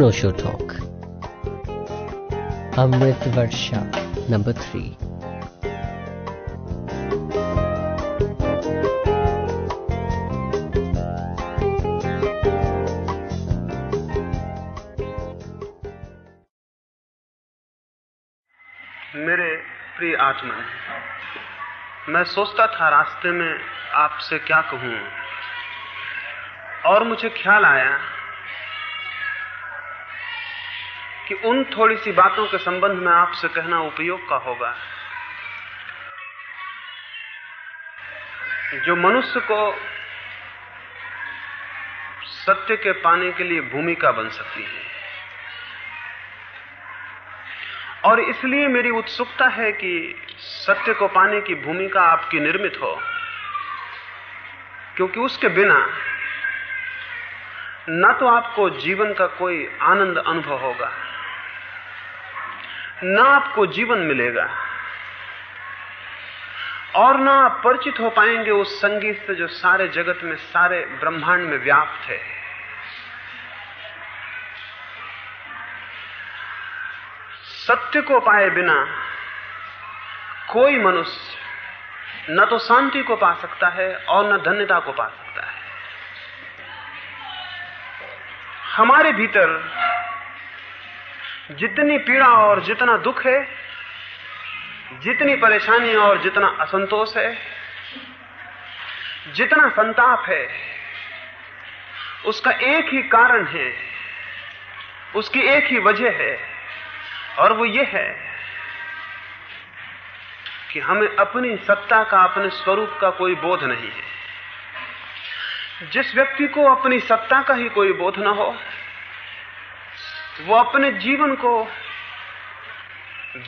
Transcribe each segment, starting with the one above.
Osho Talk. Amrit Varsha, number 3. मेरे प्रिय आत्मा मैं सोचता था रास्ते में आपसे क्या कहूँ और मुझे ख्याल आया कि उन थोड़ी सी बातों के संबंध में आपसे कहना उपयोग का होगा। जो मनुष्य को सत्य के पाने के लिए भूमिका बन सकती है। और इसलिए मेरी उत्सुकता है कि सत्य को पाने की भूमिका आपकी निर्मित हो, क्योंकि उसके बिना न तो आपको जीवन का कोई आनंद अनुभव होगा। न आपको जीवन मिलेगा और ना आप परिचित हो पाएँगे उस संगीत से जो सारे जगत में, सारे ब्रह्मांड में व्याप्त है। सत्य को पाए बिना कोई मनुष्य न तो शांति को पा सकता है और न धन्यता को पा सकता है। हमारे भीतर जितनी पीड़ा और जितना दुख है, जितनी परेशानी और जितना असंतोष है, जितना संताप है, उसका एक ही कारण है, उसकी एक ही वजह है, और वो ये है कि हमें अपनी सत्ता का, अपने स्वरूप का कोई बोध नहीं है। जिस व्यक्ति को अपनी सत्ता का ही कोई बोध ना हो वो अपने जीवन को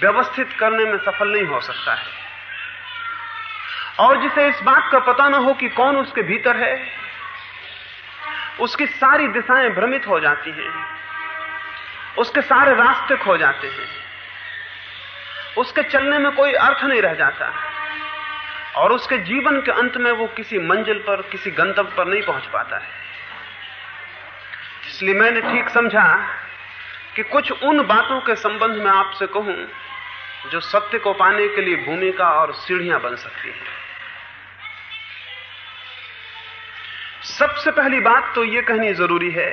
व्यवस्थित करने में सफल नहीं हो सकता है। और जिसे इस बात का पता ना हो कि कौन उसके भीतर है, उसकी सारी दिशाएँ भ्रमित हो जाती हैं, उसके सारे रास्ते खो जाते हैं, उसके चलने में कोई अर्थ नहीं रह जाता, और उसके जीवन के अंत में वो किसी मंजिल पर, किसी गंतव्य पर नहीं पहुँच पाता है। इसलिए मैंने ठीक समझा कि कुछ उन बातों के संबंध में आपसे कहूँ, जो सत्य को पाने के लिए भूमिका और सीढ़ियाँ बन सकती हैं। सबसे पहली बात तो यह कहनी ज़रूरी है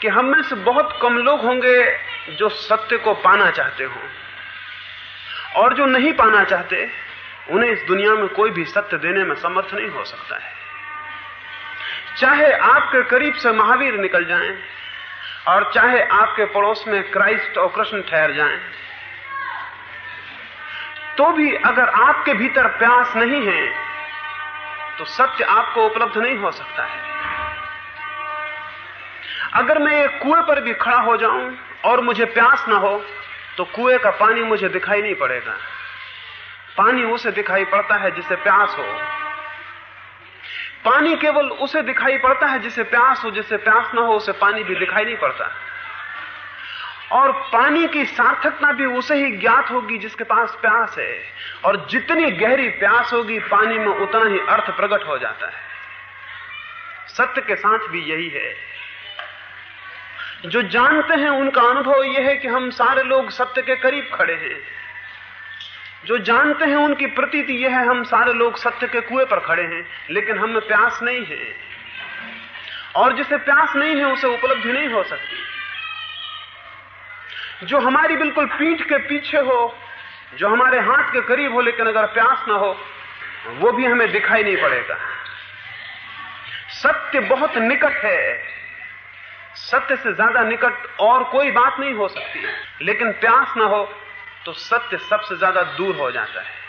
कि हम में से बहुत कम लोग होंगे जो सत्य को पाना चाहते हो, और जो नहीं पाना चाहते, उन्हें इस दुनिया में कोई भी सत्य देने में समर्थ नहीं हो सकता है। चाहे आपके करीब से महावीर निकल जाएँ और चाहे आपके पड़ोस में क्राइस्ट और कृष्ण ठहर जाएँ तो भी अगर आपके भीतर प्यास नहीं है तो सत्य आपको उपलब्ध नहीं हो सकता है। अगर मैं एक कुएँ पर भी खड़ा हो जाऊँ और मुझे प्यास ना हो तो कुएँ का पानी मुझे दिखाई नहीं पड़ेगा। पानी उसे दिखाई पड़ता है जिसे प्यास हो। पानी केवल उसे दिखाई पड़ता है जिसे प्यास हो, जिसे प्यास ना हो, उसे पानी भी दिखाई नहीं पड़ता। और पानी की सार्थकता भी उसे ही ज्ञात होगी जिसके पास प्यास है। और जितनी गहरी प्यास होगी, पानी में उतना ही अर्थ प्रकट हो जाता है। सत्य के साथ भी यही है। जो जानते हैं, उनका अनुभव यह है कि हम सारे लोग सत्य के करीब खड़े हैं। जो जानते हैं उनकी प्रतीति यह है, हम सारे लोग सत्य के कुएँ पर खड़े हैं, लेकिन हमें प्यास नहीं है। और जिसे प्यास नहीं है, उसे उपलब्धि नहीं हो सकती। जो हमारी बिल्कुल पीठ के पीछे हो, जो हमारे हाथ के करीब हो, लेकिन अगर प्यास ना हो, वो भी हमें दिखाई नहीं पड़ेगा। सत्य बहुत निकट है। सत्य से ज़्यादा निकट और कोई बात नहीं हो सकती। लेकिन प्यास ना हो तो सत्य सबसे ज़्यादा दूर हो जाता है।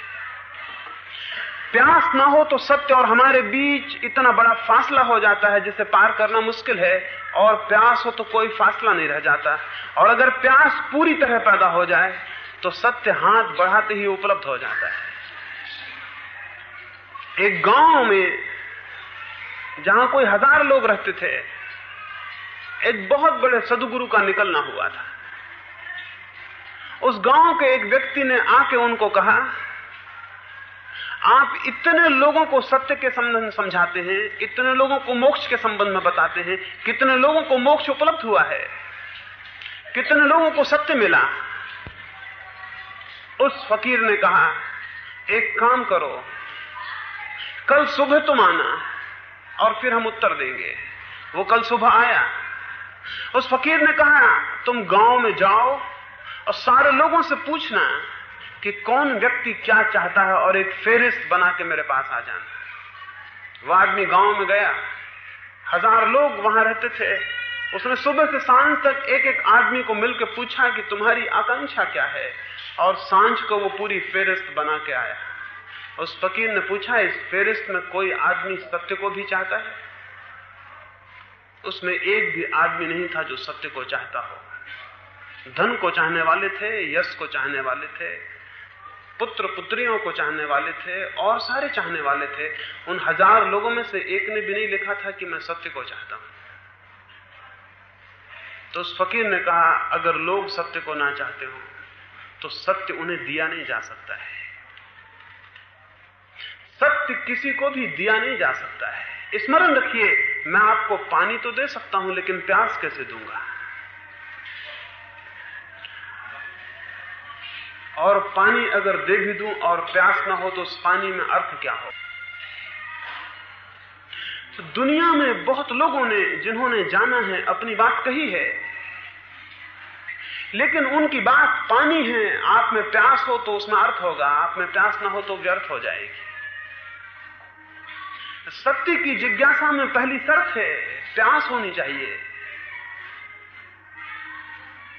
प्यास ना हो तो सत्य और हमारे बीच इतना बड़ा फासला हो जाता है, जिसे पार करना मुश्किल है, और प्यास हो तो कोई फासला नहीं रह जाता। और अगर प्यास पूरी तरह पैदा हो जाए तो सत्य हाथ बढ़ाते ही उपलब्ध हो जाता है। एक गाँव में, जहाँ कोई हज़ार लोग रहते थे, एक बहुत बड़े सदगुरु का निकलना हुआ था। उस गाँव के एक व्यक्ति ने आके उनको कहा, आप इतने लोगों को सत्य के संबंध में समझाते हैं, इतने लोगों को मोक्ष के संबंध में बताते हैं, कितने लोगों को मोक्ष उपलब्ध हुआ है, कितने लोगों को सत्य मिला? उस फकीर ने कहा, एक काम करो, कल सुबह तुम आना और फिर हम उत्तर देंगे। वो कल सुबह आया। उस फकीर ने कहा, तुम गाँव में जाओ और सारे लोगों से पूछना कि कौन व्यक्ति क्या चाहता है और एक फेरिस्त बना के मेरे पास आ जाना वह आदमी गाँव में गया। हज़ार लोग वहाँ रहते थे। उसने सुबह से साँझ तक एक एक आदमी को मिलकर पूछा कि तुम्हारी आकांक्षा क्या है? और साँझ को वो पूरी फेरिस्त बना के आया। उस फकीर ने पूछा, इस फेरिस्त में कोई आदमी सत्य को भी चाहता है? उसमें एक भी आदमी नहीं था जो सत्य को चाहता हो। धन को चाहने वाले थे, यश को चाहने वाले थे, पुत्र पुत्रियों को चाहने वाले थे और सारे चाहने वाले थे। उन हज़ार लोगों में से एक ने भी नहीं लिखा था कि मैं सत्य को चाहता हूँ। तो उस फकीर ने कहा, अगर लोग सत्य को ना चाहते हो तो सत्य उन्हें दिया नहीं जा सकता है। सत्य किसी को भी दिया नहीं जा सकता है। स्मरण रखिए, मैं आपको पानी तो दे सकता हूँ, लेकिन प्यास कैसे दूँगा? और पानी अगर दे भी दूँ और प्यास ना हो तो उस पानी में अर्थ क्या हो? तो दुनिया में बहुत लोगों ने, जिन्होंने जाना है, अपनी बात कही है। लेकिन उनकी बात पानी है, आप में प्यास हो तो उसमें अर्थ होगा, आप में प्यास ना हो तो व्यर्थ हो जाएगी। सत्य की जिज्ञासा में पहली शर्त है, प्यास होनी चाहिए।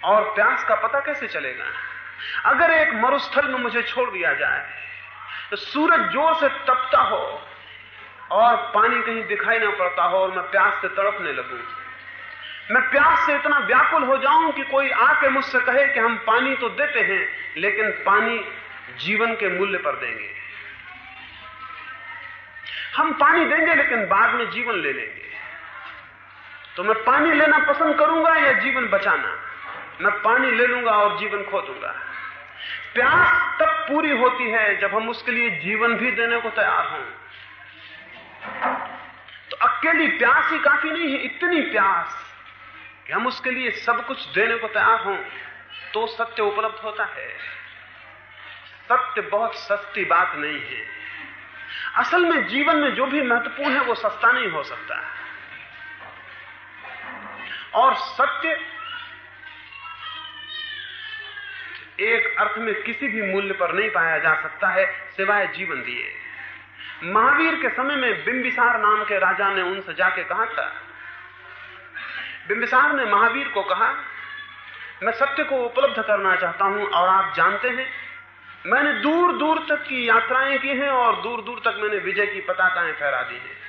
और प्यास का पता कैसे चलेगा? अगर एक मरुस्थल में मुझे छोड़ दिया जाए तो सूरज ज़ोर से तपता हो और पानी कहीं दिखाई ना पड़ता हो और मैं प्यास से तड़पने लगू। मैं प्यास से इतना व्याकुल हो जाऊँ कि कोई आके मुझसे कहे कि हम पानी तो देते हैं, लेकिन पानी जीवन के मूल्य पर देंगे। हम पानी देंगे, लेकिन बाद में जीवन ले लेंगे। तो मैं पानी लेना पसंद करूँगा या जीवन बचाना? मैं पानी ले लूँगा और जीवन खो दूँगा। प्यास तब पूरी होती है जब हम उसके लिए जीवन भी देने को तैयार हों। तो अकेली प्यास ही काफ़ी नहीं है, इतनी प्यास कि हम उसके लिए सब कुछ देने को तैयार हों तो सत्य उपलब्ध होता है। सत्य बहुत सस्ती बात नहीं है। असल में जीवन में जो भी महत्वपूर्ण है, वो सस्ता नहीं हो सकता। और सत्य एक अर्थ में किसी भी मूल्य पर नहीं पाया जा सकता है, सिवाय जीवन दिए। महावीर के समय में बिंबिसार नाम के राजा ने उनसे जाके कहा था। बिंबिसार ने महावीर को कहा, मैं सत्य को उपलब्ध करना चाहता हूँ और आप जानते हैं, मैंने दूर दूर तक की यात्राएँ की हैं और दूर दूर तक मैंने विजय की पताकाएँ फहरा दी हैं।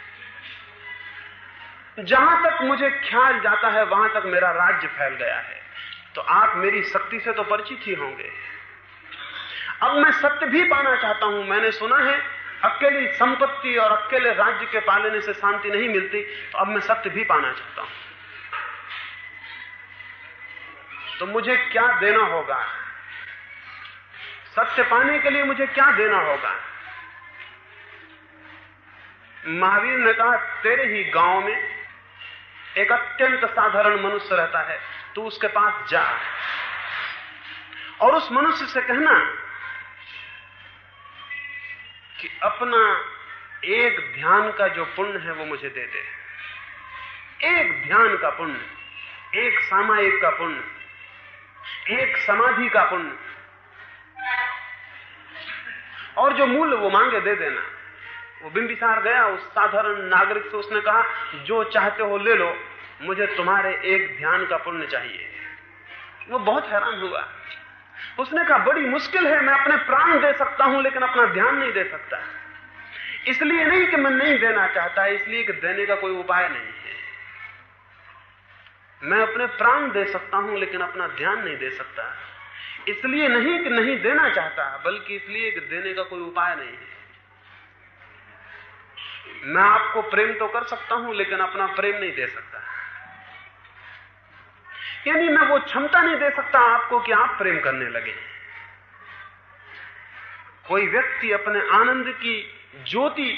जहाँ तक मुझे ख्याल जाता है, वहाँ तक मेरा राज्य फैल गया है। तो आप मेरी शक्ति से तो परिचित ही होंगे। अब मैं सत्य भी पाना चाहता हूँ। मैंने सुना है, अकेली संपत्ति और अकेले राज्य के पालने से शांति नहीं मिलती तो अब मैं सत्य भी पाना चाहता हूँ। तो मुझे क्या देना होगा? सत्य पाने के लिए मुझे क्या देना होगा? महावीर ने कहा, तेरे ही गाँव में एक अत्यंत साधारण मनुष्य रहता है। तू उसके पास जा। और उस मनुष्य से कहना कि अपना एक ध्यान का जो पुण्य है वो मुझे दे दे। एक ध्यान का पुण्य, एक सामायिक का पुण्य, एक समाधि का पुण्य। और जो मूल्य वो मांगे दे देना, वो बिंबिसार गया, उस साधारण नागरिक से उसने कहा, जो चाहते हो ले लो। मुझे तुम्हारे एक ध्यान का पुण्य चाहिए। वो बहुत हैरान हुआ। उसने कहा, बड़ी मुश्किल है, मैं अपने प्राण दे सकता हूँ, लेकिन अपना ध्यान नहीं दे सकता। इसलिए नहीं कि मैं नहीं देना चाहता, इसलिए कि देने का कोई उपाय नहीं है। मैं अपने प्राण दे सकता हूँ, लेकिन अपना ध्यान नहीं दे सकता। इसलिए नहीं कि नहीं देना चाहता, बल्कि इसलिए कि देने का कोई उपाय नहीं है। मैं आपको प्रेम तो कर सकता हूँ, लेकिन अपना प्रेम नहीं दे सकता। यानी मैं वो क्षमता नहीं दे सकता आपको कि आप प्रेम करने लगे कोई व्यक्ति अपने आनंद की ज्योति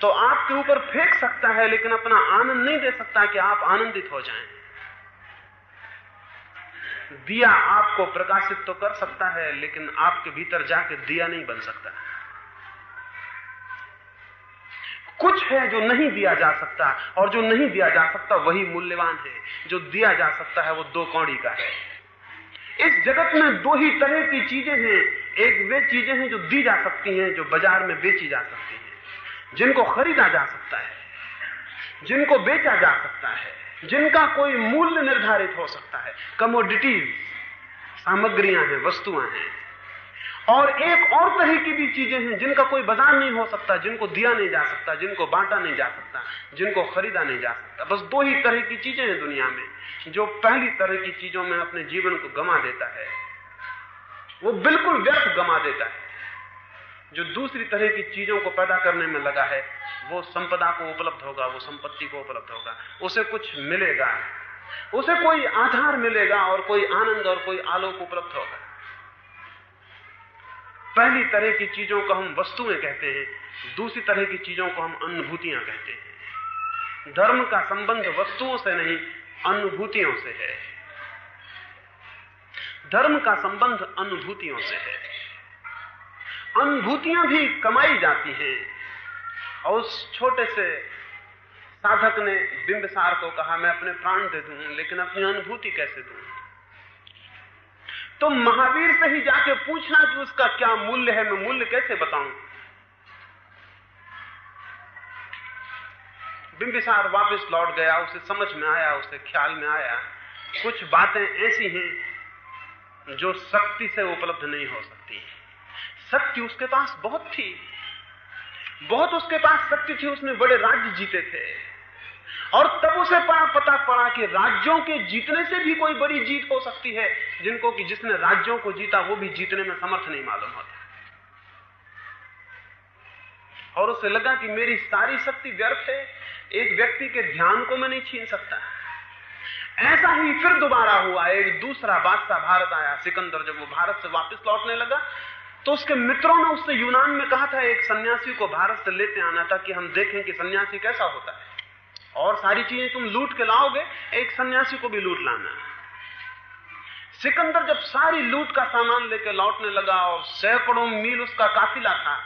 तो आपके ऊपर फेंक सकता है, लेकिन अपना आनंद नहीं दे सकता कि आप आनंदित हो जाएँ। दिया आपको प्रकाशित तो कर सकता है, लेकिन आपके भीतर जाके दिया नहीं बन सकता कुछ है जो नहीं दिया जा सकता, और जो नहीं दिया जा सकता वही मूल्यवान है। जो दिया जा सकता है वो दो कौड़ी का है। इस जगत में दो ही तरह की चीज़ें हैं। एक वे चीज़ें हैं जो दी जा सकती हैं, जो बाज़ार में बेची जा सकती हैं। जिनको खरीदा जा सकता है, जिनको बेचा जा सकता है, जिनका कोई मूल्य निर्धारित हो सकता है। कमोडिटीज सामग्रियाँ हैं, वस्तुएँ हैं। और एक और तरह की भी चीज़ें हैं जिनका कोई बाज़ार नहीं हो सकता, जिनको दिया नहीं जा सकता, जिनको बांटा नहीं जा सकता, जिनको खरीदा नहीं जा सकता। बस दो ही तरह की चीज़ें हैं दुनिया में, जो पहली तरह की चीज़ों में अपने जीवन को गमा देता है। वो बिल्कुल व्यर्थ गमा देता है। जो दूसरी तरह की चीज़ों को पैदा करने में लगा है, वो संपदा को उपलब्ध होगा, वो संपत्ति को उपलब्ध होगा। उसे कुछ मिलेगा, उसे कोई आधार मिलेगा और कोई आनंद और कोई आलोक उपलब्ध होगा। पहली तरह की चीज़ों को हम वस्तुएँ कहते हैं, दूसरी तरह की चीज़ों को हम अनुभूतियाँ कहते हैं। धर्म का संबंध वस्तुओं से नहीं, अनुभूतियों से है। धर्म का संबंध अनुभूतियों से है। अनुभूतियाँ भी कमाई जाती हैं। और उस छोटे से साधक ने बिंबसार को कहा, मैं अपने प्राण दे दूँ, लेकिन अपनी अनुभूति कैसे दूँ? तो महावीर से ही जाके पूछना कि उसका क्या मूल्य है, मैं मूल्य कैसे बताऊँ? बिंबिसार वापस लौट गया, उसे समझ में आया, उसे ख्याल में आया। कुछ बातें ऐसी हैं जो शक्ति से उपलब्ध नहीं हो सकती। शक्ति उसके पास बहुत थी। बहुत उसके पास शक्ति थी, उसने बड़े राज्य जीते थे। और तब उसे पता पड़ा कि राज्यों के जीतने से भी कोई बड़ी जीत हो सकती है, जिनको कि जिसने राज्यों को जीता, वो भी जीतने में समर्थ नहीं मालूम होता। और उसे लगा कि मेरी सारी शक्ति व्यर्थ है, एक व्यक्ति के ध्यान को मैं नहीं छीन सकता। ऐसा ही फिर दोबारा हुआ, एक दूसरा बादशाह भारत आया, सिकंदर, जब वो भारत से वापस लौटने लगा तो उसके मित्रों ने उससे यूनान में कहा था, एक सन्यासी को भारत से लेते आना था कि हम देखें कि सन्यासी कैसा होता है। और सारी चीज़ें तुम लूट के लाओगे, एक सन्यासी को भी लूट लाना सिकंदर जब सारी लूट का सामान लेकर लौटने लगा और सैकड़ों मील उसका काफिला था,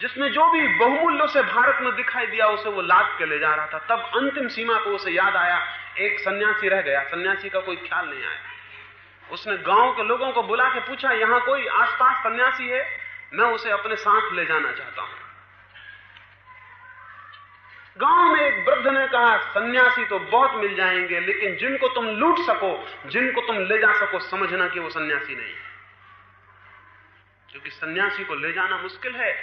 जिसमें जो भी बहुमूल्य से भारत में दिखाई दिया, उसे वो लाद के ले जा रहा था। तब अंतिम सीमा को उसे याद आया, एक सन्यासी रह गया। सन्यासी का कोई ख्याल नहीं आया। उसने गाँव के लोगों को बुला के पूछा, यहाँ कोई आसपास सन्यासी है? मैं उसे अपने साथ ले जाना चाहता हूँ। गाँव में एक वृद्ध ने कहा, सन्यासी तो बहुत मिल जाएँगे, लेकिन जिनको तुम लूट सको, जिनको तुम ले जा सको, समझना कि वो सन्यासी नहीं है. क्योंकि सन्यासी को ले जाना मुश्किल है।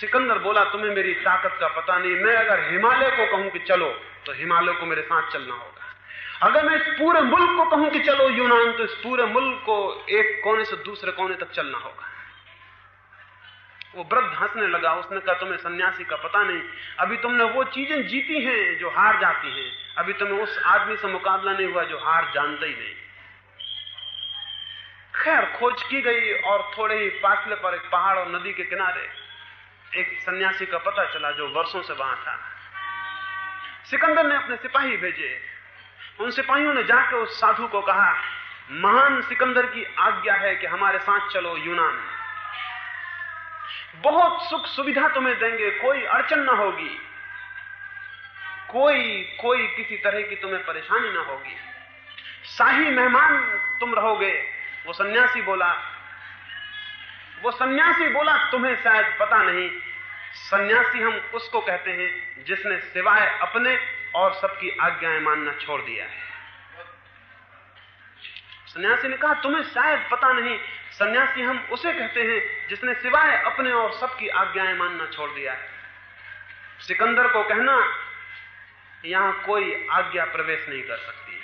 सिकंदर बोला, तुम्हें मेरी ताकत का पता नहीं, मैं अगर हिमालय को कहूँ कि चलो तो हिमालय को मेरे साथ चलना होगा। अगर मैं इस पूरे मुल्क को कहूँ कि चलो यूनान तो इस पूरे मुल्क को एक कोने से दूसरे कोने तक चलना होगा। वो वृद्ध हंसने लगा, उसने कहा, तुम्हें सन्यासी का पता नहीं। अभी तुमने वो चीज़ें जीती हैं जो हार जाती हैं। अभी तुम्हें उस आदमी से मुकाबला नहीं हुआ जो हार जानता ही नहीं। खैर, खोज की गई और थोड़े ही फासले पर एक पहाड़ और नदी के किनारे एक सन्यासी का पता चला जो वर्षों से वहाँ था। सिकंदर ने अपने सिपाही भेजे। उन सिपाहियों ने जाकर उस साधु को कहा, महान सिकंदर की आज्ञा है कि हमारे साथ चलो यूनान बहुत सुख सुविधा तुम्हें देंगे, कोई अड़चन ना होगी। कोई कोई किसी तरह की तुम्हें परेशानी ना होगी। शाही मेहमान तुम रहोगे, वो सन्यासी बोला। वो सन्यासी बोला, तुम्हें शायद पता नहीं। सन्यासी हम उसको कहते हैं जिसने सिवाय अपने और सबकी आज्ञाएँ मानना छोड़ दिया है। सन्यासी ने कहा, तुम्हें शायद पता नहीं, सन्यासी हम उसे कहते हैं जिसने सिवाय अपने और सबकी आज्ञाएँ मानना छोड़ दिया है। सिकंदर को कहना, यहाँ कोई आज्ञा प्रवेश नहीं कर सकती।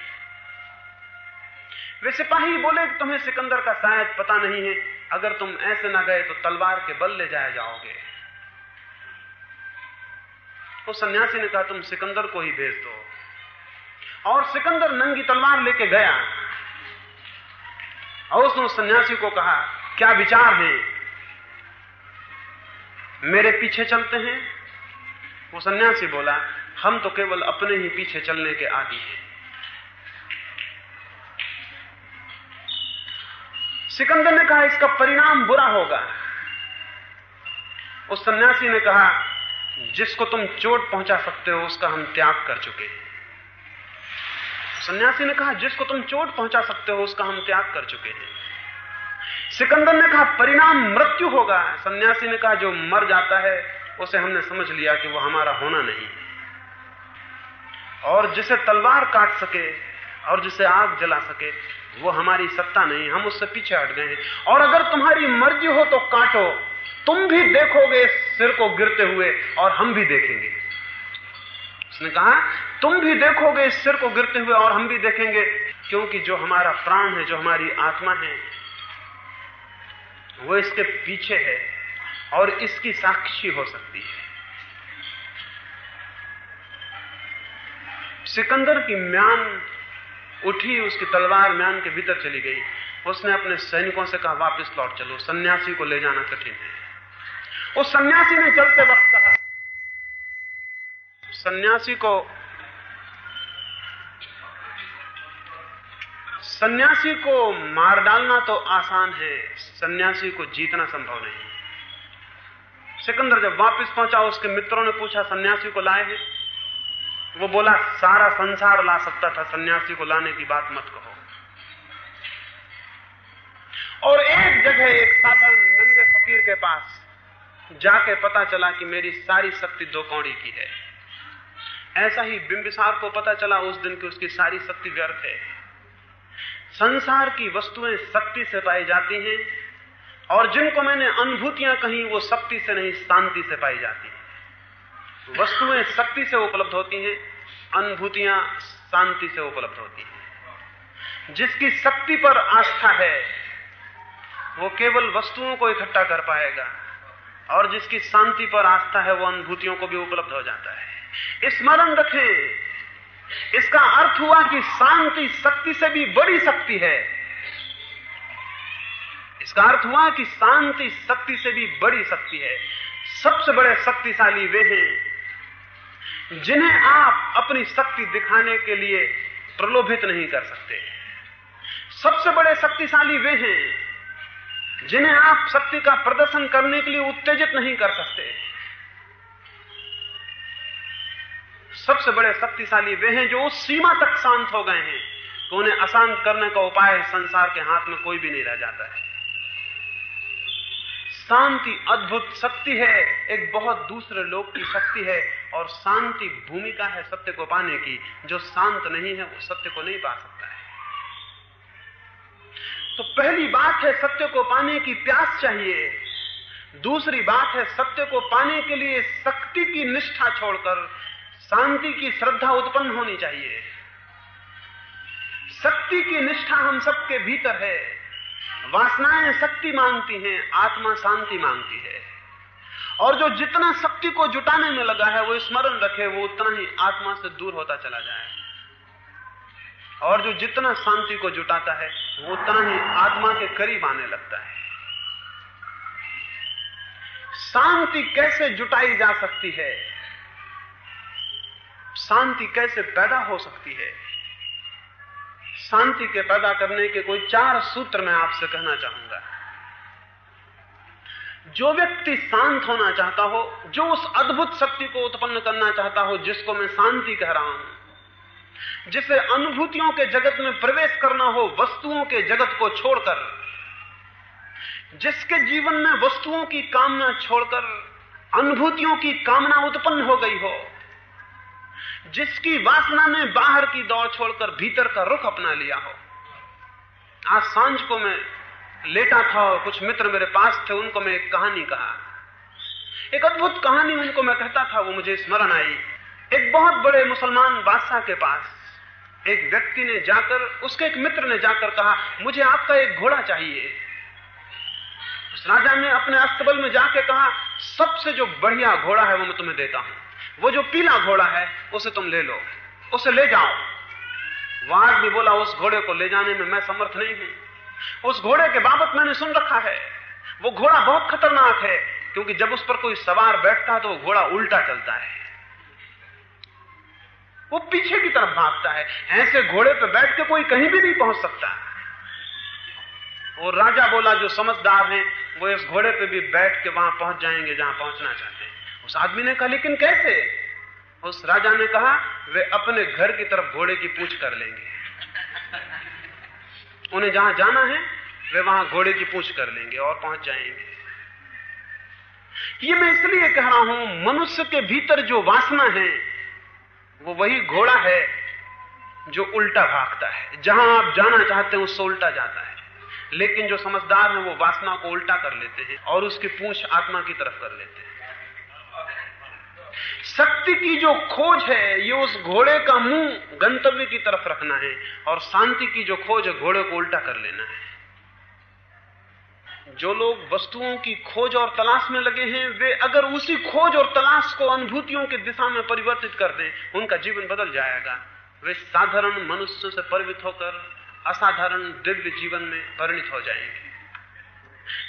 वे सिपाही बोले कि तुम्हें सिकंदर का शायद पता नहीं है, अगर तुम ऐसे ना गए तो तलवार के बल ले जाए जाओगे। तो सन्यासी ने कहा, तुम सिकंदर को ही भेज दो। और सिकंदर नंगी तलवार लेके गया। और उसने सन्यासी को कहा, क्या विचार है? मेरे पीछे चलते हैं? वो सन्यासी बोला, हम तो केवल अपने ही पीछे चलने के आदि हैं. सिकंदर ने कहा, इसका परिणाम बुरा होगा। उस सन्यासी ने कहा, जिसको तुम चोट पहुँचा सकते हो, उसका हम त्याग कर चुके हैं। सन्यासी ने कहा, जिसको तुम चोट पहुँचा सकते हो, उसका हम त्याग कर चुके हैं। सिकंदर ने कहा, परिणाम मृत्यु होगा। सन्यासी ने कहा, जो मर जाता है, उसे हमने समझ लिया कि वो हमारा होना नहीं। और जिसे तलवार काट सके, और जिसे आग जला सके, वो हमारी सत्ता नहीं, हम उससे पीछे हट गए हैं। और अगर तुम्हारी मर्ज़ी हो तो काटो। तुम भी देखोगे, सिर को गिरते हुए, और हम भी देखेंगे। उसने कहा, तुम भी देखोगे, इस सिर को गिरते हुए और हम भी देखेंगे, क्योंकि जो हमारा प्राण है, जो हमारी आत्मा है, वो इसके पीछे है और इसकी साक्षी हो सकती है. सिकंदर की म्यान उठी, उसकी तलवार म्यान के भीतर चली गई। उसने अपने सैनिकों से कहा, वापस लौट चलो, सन्यासी को ले जाना कठिन है। उस सन्यासी ने चलते वक्त कहा सन्यासी को सन्यासी को मार डालना तो आसान है, सन्यासी को जीतना संभव नहीं सिकंदर जब वापस पहुँचा, उसके मित्रों ने पूछा, सन्यासी को लाए हैं? वो बोला, सारा संसार ला सकता था, सन्यासी को लाने की बात मत कहो। और एक जगह एक साधारण नंगे फकीर के पास जाके पता चला कि मेरी सारी शक्ति दो कौड़ी की है। ऐसा ही बिंबिसार को पता चला उस दिन की उसकी सारी शक्ति व्यर्थ है। संसार की वस्तुएँ शक्ति से पाई जाती हैं और जिनको मैंने अनुभूतियाँ कही, वो शक्ति से नहीं, शांति से पाई जाती हैं। वस्तुएँ शक्ति से उपलब्ध होती हैं, अनुभूतियाँ शांति से उपलब्ध होती हैं। जिसकी शक्ति पर आस्था है, वो केवल वस्तुओं को इकट्ठा कर पाएगा और जिसकी शांति पर आस्था है, वो अनुभूतियों को भी उपलब्ध हो जाता है। स्मरण रखें इसका अर्थ हुआ कि शांति शक्ति से भी बड़ी शक्ति है। इसका अर्थ हुआ कि शांति शक्ति से भी बड़ी शक्ति है। सबसे बड़े शक्तिशाली वे हैं, जिन्हें आप अपनी शक्ति दिखाने के लिए प्रलोभित नहीं कर सकते। सबसे बड़े शक्तिशाली वे हैं, जिन्हें आप शक्ति का प्रदर्शन करने के लिए उत्तेजित नहीं कर सकते। सबसे बड़े शक्तिशाली वे हैं जो उस सीमा तक शांत हो गए हैं तो उन्हें अशांत करने का उपाय संसार के हाथ में कोई भी नहीं रह जाता है। शांति अद्भुत शक्ति है, एक बहुत दूसरे लोक की शक्ति है और शांति भूमिका है सत्य को पाने की। जो शांत नहीं है, वो सत्य को नहीं पा सकता है। तो पहली बात है सत्य को पाने की प्यास चाहिए। दूसरी बात है सत्य को पाने के लिए शक्ति की निष्ठा छोड़कर शांति की श्रद्धा उत्पन्न होनी चाहिए। शक्ति की निष्ठा हम सबके भीतर है। वासनाएँ शक्ति मांगती हैं, आत्मा शांति मांगती है। और जो जितना शक्ति को जुटाने में लगा है, वो स्मरण रखे, वो उतना ही आत्मा से दूर होता चला जाए। और जो जितना शांति को जुटाता है, वो उतना ही आत्मा के करीब आने लगता है। शांति कैसे जुटाई जा सकती है? शांति कैसे पैदा हो सकती है? शांति के पैदा करने के कोई चार सूत्र मैं आपसे कहना चाहूँगा। जो व्यक्ति शांत होना चाहता हो, जो उस अद्भुत शक्ति को उत्पन्न करना चाहता हो, जिसको मैं शांति कह रहा हूँ, जिसे अनुभूतियों के जगत में प्रवेश करना हो, वस्तुओं के जगत को छोड़कर, जिसके जीवन में वस्तुओं की कामना छोड़कर, अनुभूतियों की कामना उत्पन्न हो गई हो जिसकी वासना ने बाहर की दौड़ छोड़कर भीतर का रुख अपना लिया हो। आज साँझ को मैं लेटा था और कुछ मित्र मेरे पास थे, उनको मैं एक कहानी कहा। एक अद्भुत कहानी उनको मैं कहता था, वो मुझे स्मरण आई। एक बहुत बड़े मुसलमान बादशाह के पास एक व्यक्ति ने जाकर, उसके एक मित्र ने जाकर कहा, मुझे आपका एक घोड़ा चाहिए। उस राजा ने अपने अस्तबल में जाके कहा, सबसे जो बढ़िया घोड़ा है वो मैं तुम्हें देता हूँ। वो जो पीला घोड़ा है, उसे तुम ले लो। उसे ले जाओ। वाद भी बोला, उस घोड़े को ले जाने में मैं समर्थ नहीं हूँ। उस घोड़े के बाबत मैंने सुन रखा है। वो घोड़ा बहुत खतरनाक है, क्योंकि जब उस पर कोई सवार बैठता है तो वो घोड़ा उल्टा चलता है। वो पीछे की तरफ़ भागता है। ऐसे घोड़े पर बैठ के कोई कहीं भी नहीं पहुँच सकता। और राजा बोला, जो समझदार हैं, वो इस घोड़े पे भी बैठ के वहाँ पहुँच जाएँगे जहाँ पहुँचना चाहते उस आदमी ने कहा, लेकिन कैसे? उस राजा ने कहा, वे अपने घर की तरफ़ घोड़े की पूछ कर लेंगे। उन्हें जहाँ जाना है, वे वहाँ घोड़े की पूछ कर लेंगे और पहुँच जाएँगे। ये मैं इसलिए कह रहा हूँ, मनुष्य के भीतर जो वासना है, वो वही घोड़ा है जो उल्टा भागता है। जहाँ आप जाना चाहते हैं, उससे उल्टा जाता है। लेकिन जो समझदार है, वो वासना को उल्टा कर लेते हैं और उसकी पूछ आत्मा की तरफ़ कर लेते हैं। शक्ति की जो खोज है, ये उस घोड़े का मुँह गंतव्य की तरफ़ रखना है और शांति की जो खोज है, घोड़े को उल्टा कर लेना है। जो लोग वस्तुओं की खोज और तलाश में लगे हैं, वे अगर उसी खोज और तलाश को अनुभूतियों की दिशा में परिवर्तित कर दें, उनका जीवन बदल जाएगा। वे साधारण मनुष्य से परिवित होकर असाधारण दिव्य जीवन में परिणित हो जाएँगे।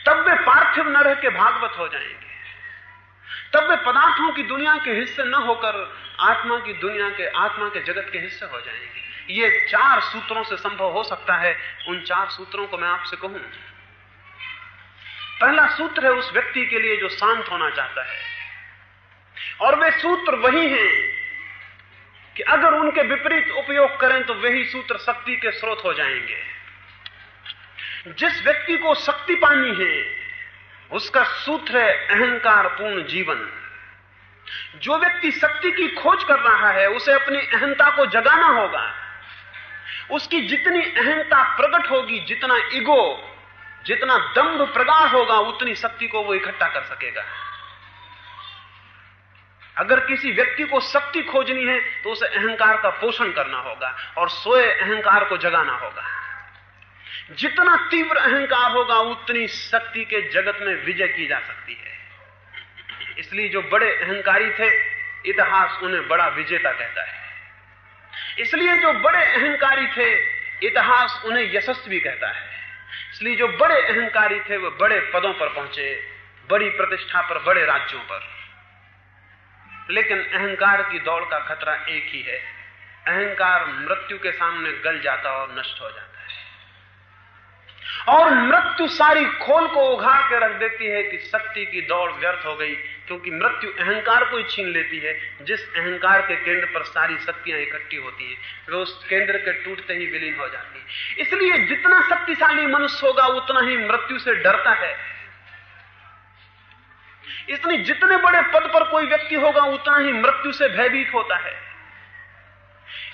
तब वे पार्थिव न के भागवत हो जाएँगे। तब वे पदार्थों की दुनिया के हिस्से न होकर आत्मा की दुनिया के, आत्मा के जगत के हिस्से हो जाएँगे। ये चार सूत्रों से संभव हो सकता है। उन चार सूत्रों को मैं आपसे कहूँ। पहला सूत्र है उस व्यक्ति के लिए जो शांत होना चाहता है। और वे सूत्र वही हैं कि अगर उनके विपरीत उपयोग करें तो वही सूत्र शक्ति के स्रोत हो जाएँगे। जिस व्यक्ति को शक्ति पानी है उसका सूत्र है अहंकार पूर्ण जीवन। जो व्यक्ति शक्ति की खोज कर रहा है, उसे अपनी अहंता को जगाना होगा। उसकी जितनी अहंता प्रकट होगी, जितना ईगो, जितना दम्भ प्रगाढ़ होगा, उतनी शक्ति को वो इकट्ठा कर सकेगा। अगर किसी व्यक्ति को शक्ति खोजनी है तो उसे अहंकार का पोषण करना होगा और सोए अहंकार को जगाना होगा। जितना तीव्र अहंकार होगा, उतनी शक्ति के जगत में विजय की जा सकती है। इसलिए जो बड़े अहंकारी थे, इतिहास उन्हें बड़ा विजेता कहता है। इसलिए जो बड़े अहंकारी थे, इतिहास उन्हें यशस्वी कहता है। इसलिए जो बड़े अहंकारी थे, वो बड़े पदों पर पहुँचे, बड़ी प्रतिष्ठा पर, बड़े राज्यों पर। लेकिन अहंकार की दौड़ का खतरा एक ही है। अहंकार मृत्यु के सामने गल जाता और नष्ट हो जाता। और मृत्यु सारी खोल को उघाड़ के रख देती है कि शक्ति की दौड़ व्यर्थ हो गई, क्योंकि मृत्यु अहंकार को ही छीन लेती है। जिस अहंकार के केंद्र पर सारी शक्तियाँ इकट्ठी होती हैं, वे उस केंद्र के टूटते ही विलीन हो जाती है। इसलिए जितना शक्तिशाली मनुष्य होगा, उतना ही मृत्यु से डरता है। इतनी जितने बड़े पद पर कोई व्यक्ति होगा, उतना ही मृत्यु से भयभीत होता है।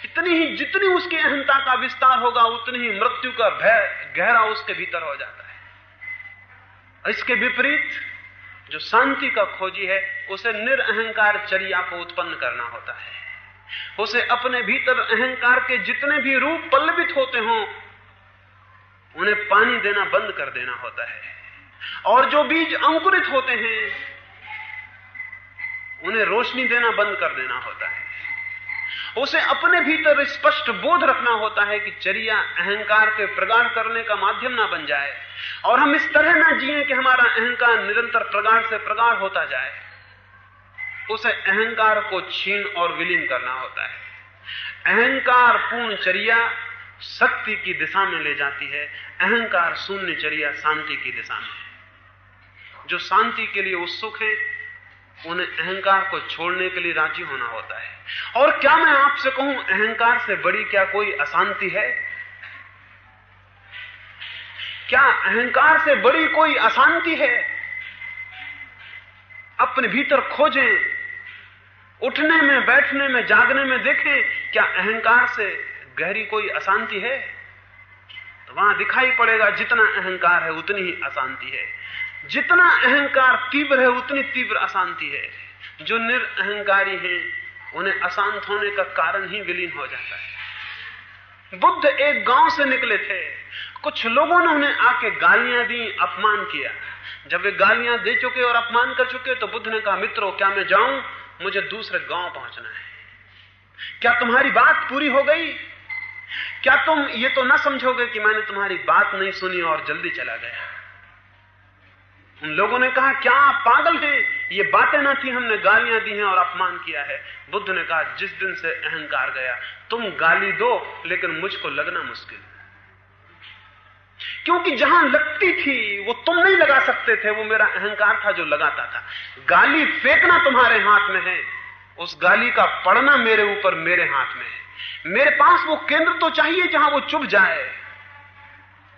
इतनी ही, जितनी उसकी अहंता का विस्तार होगा, उतनी ही मृत्यु का भय, गहरा उसके भीतर हो जाता है। इसके विपरीत, जो शांति का खोजी है, उसे निरअहकार चर्या को उत्पन्न करना होता है। उसे अपने भीतर अहंकार के जितने भी रूप पल्लवित होते हों, उन्हें पानी देना बंद कर देना होता है। और जो बीज अंकुरित होते हैं, उन्हें रोशनी देना बंद कर देना होता है। उसे अपने भीतर स्पष्ट बोध रखना होता है कि चरिया अहंकार के प्रगाढ़ करने का माध्यम ना बन जाए। और हम इस तरह ना जिए कि हमारा अहंकार निरंतर प्रगाढ़ से प्रगाढ़ होता जाए। उसे अहंकार को छीन और विलीन करना होता है। अहंकार पूर्ण चर्या शक्ति की दिशा में ले जाती है। अहंकार शून्य चर्या शांति की दिशा में। जो शांति के लिए उत्सुक है उन्हें अहंकार को छोड़ने के लिए राज़ी होना होता है। और क्या मैं आपसे कहूँ, अहंकार से बड़ी क्या कोई अशांति है? क्या अहंकार से बड़ी कोई अशांति है? अपने भीतर खोजें, उठने में, बैठने में, जागने में देखें, क्या अहंकार से गहरी कोई अशांति है? तो वहाँ दिखाई पड़ेगा, जितना अहंकार है, उतनी ही अशांति है। जितना अहंकार तीव्र है, उतनी तीव्र अशांति है। जो निरअहकारी है, उन्हें अशांत होने का कारण ही विलीन हो जाता है। बुद्ध एक गाँव से निकले थे। कुछ लोगों ने उन्हें आके गालियाँ दी, अपमान किया। जब वे गालियाँ दे चुके और अपमान कर चुके तो बुद्ध ने कहा, मित्रों, क्या मैं जाऊँ? मुझे दूसरे गाँव पहुँचना है। क्या तुम्हारी बात पूरी हो गई? क्या तुम ये तो ना समझोगे कि मैंने तुम्हारी बात नहीं सुनी और जल्दी चला गया? लोगों ने कहा, क्या आप पागल हैं? ये बातें ना थी हमने गालियाँ दी हैं और अपमान किया है। बुद्ध ने कहा, जिस दिन से अहंकार गया, तुम गाली दो, लेकिन मुझको लगना मुश्किल। क्योंकि जहाँ लगती थी, वो तुम नहीं लगा सकते थे, वो मेरा अहंकार था जो लगाता था। गाली फेंकना तुम्हारे हाथ में है। उस गाली का पड़ना मेरे ऊपर मेरे हाथ में है। मेरे पास वो केंद्र तो चाहिए जहाँ वो चुभ जाए।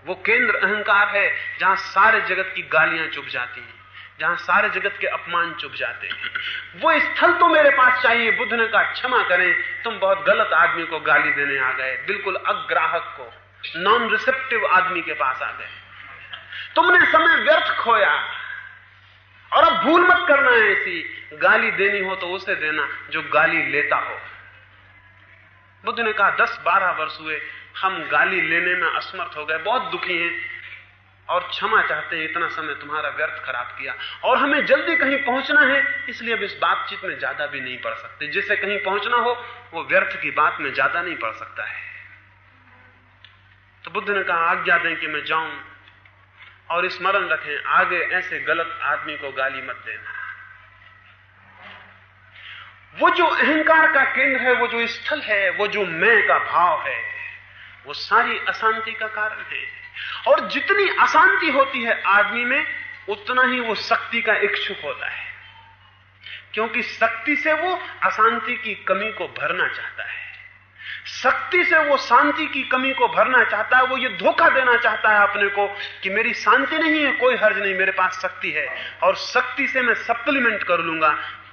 वो केंद्र अहंकार है जहाँ सारे जगत की गालियाँ चुभ जाती हैं, जहाँ सारे जगत के अपमान चुभ जाते हैं। वो स्थल तो मेरे पास चाहिए, बुद्ध ने कहा, क्षमा करें, तुम बहुत गलत आदमी को गाली देने आ गए, बिल्कुल अग्राहक को नॉन रिसेप्टिव आदमी के पास आ गए। तुमने समय व्यर्थ खोया, और अब भूल मत करना है ऐसी, गाली देनी हो तो उसे देना, जो गाली लेता हो। बुद्ध ने कहा, दस बारह वर्ष हुए हम गाली लेने में असमर्थ हो गए, बहुत दुखी हैं। और क्षमा चाहते हैं, इतना समय तुम्हारा व्यर्थ खराब किया। और हमें जल्दी कहीं पहुँचना है, इसलिए अब इस बातचीत में ज़्यादा भी नहीं पढ़ सकते। जिसे कहीं पहुँचना हो, वो व्यर्थ की बात में ज़्यादा नहीं पढ़ सकता है। तो बुद्ध ने कहा, आज्ञा दें कि मैं जाऊँ, और स्मरण रखें, आगे ऐसे गलत आदमी को गाली मत देना। वो जो अहंकार का केंद्र है, वो जो स्थल है, वो जो मैं का भाव है वो सारी अशांति का कारण है। और जितनी अशांति होती है आदमी में, उतना ही वो शक्ति का इच्छुक होता है। क्योंकि शक्ति से वो अशांति की कमी को भरना चाहता है। शक्ति से वो शांति की कमी को भरना चाहता है, वो ये धोखा देना चाहता है अपने को कि मेरी शांति नहीं है, कोई हर्ज नहीं, मेरे पास शक्ति है। और शक्ति से मैं सप्लीमेंट कर लूँगा,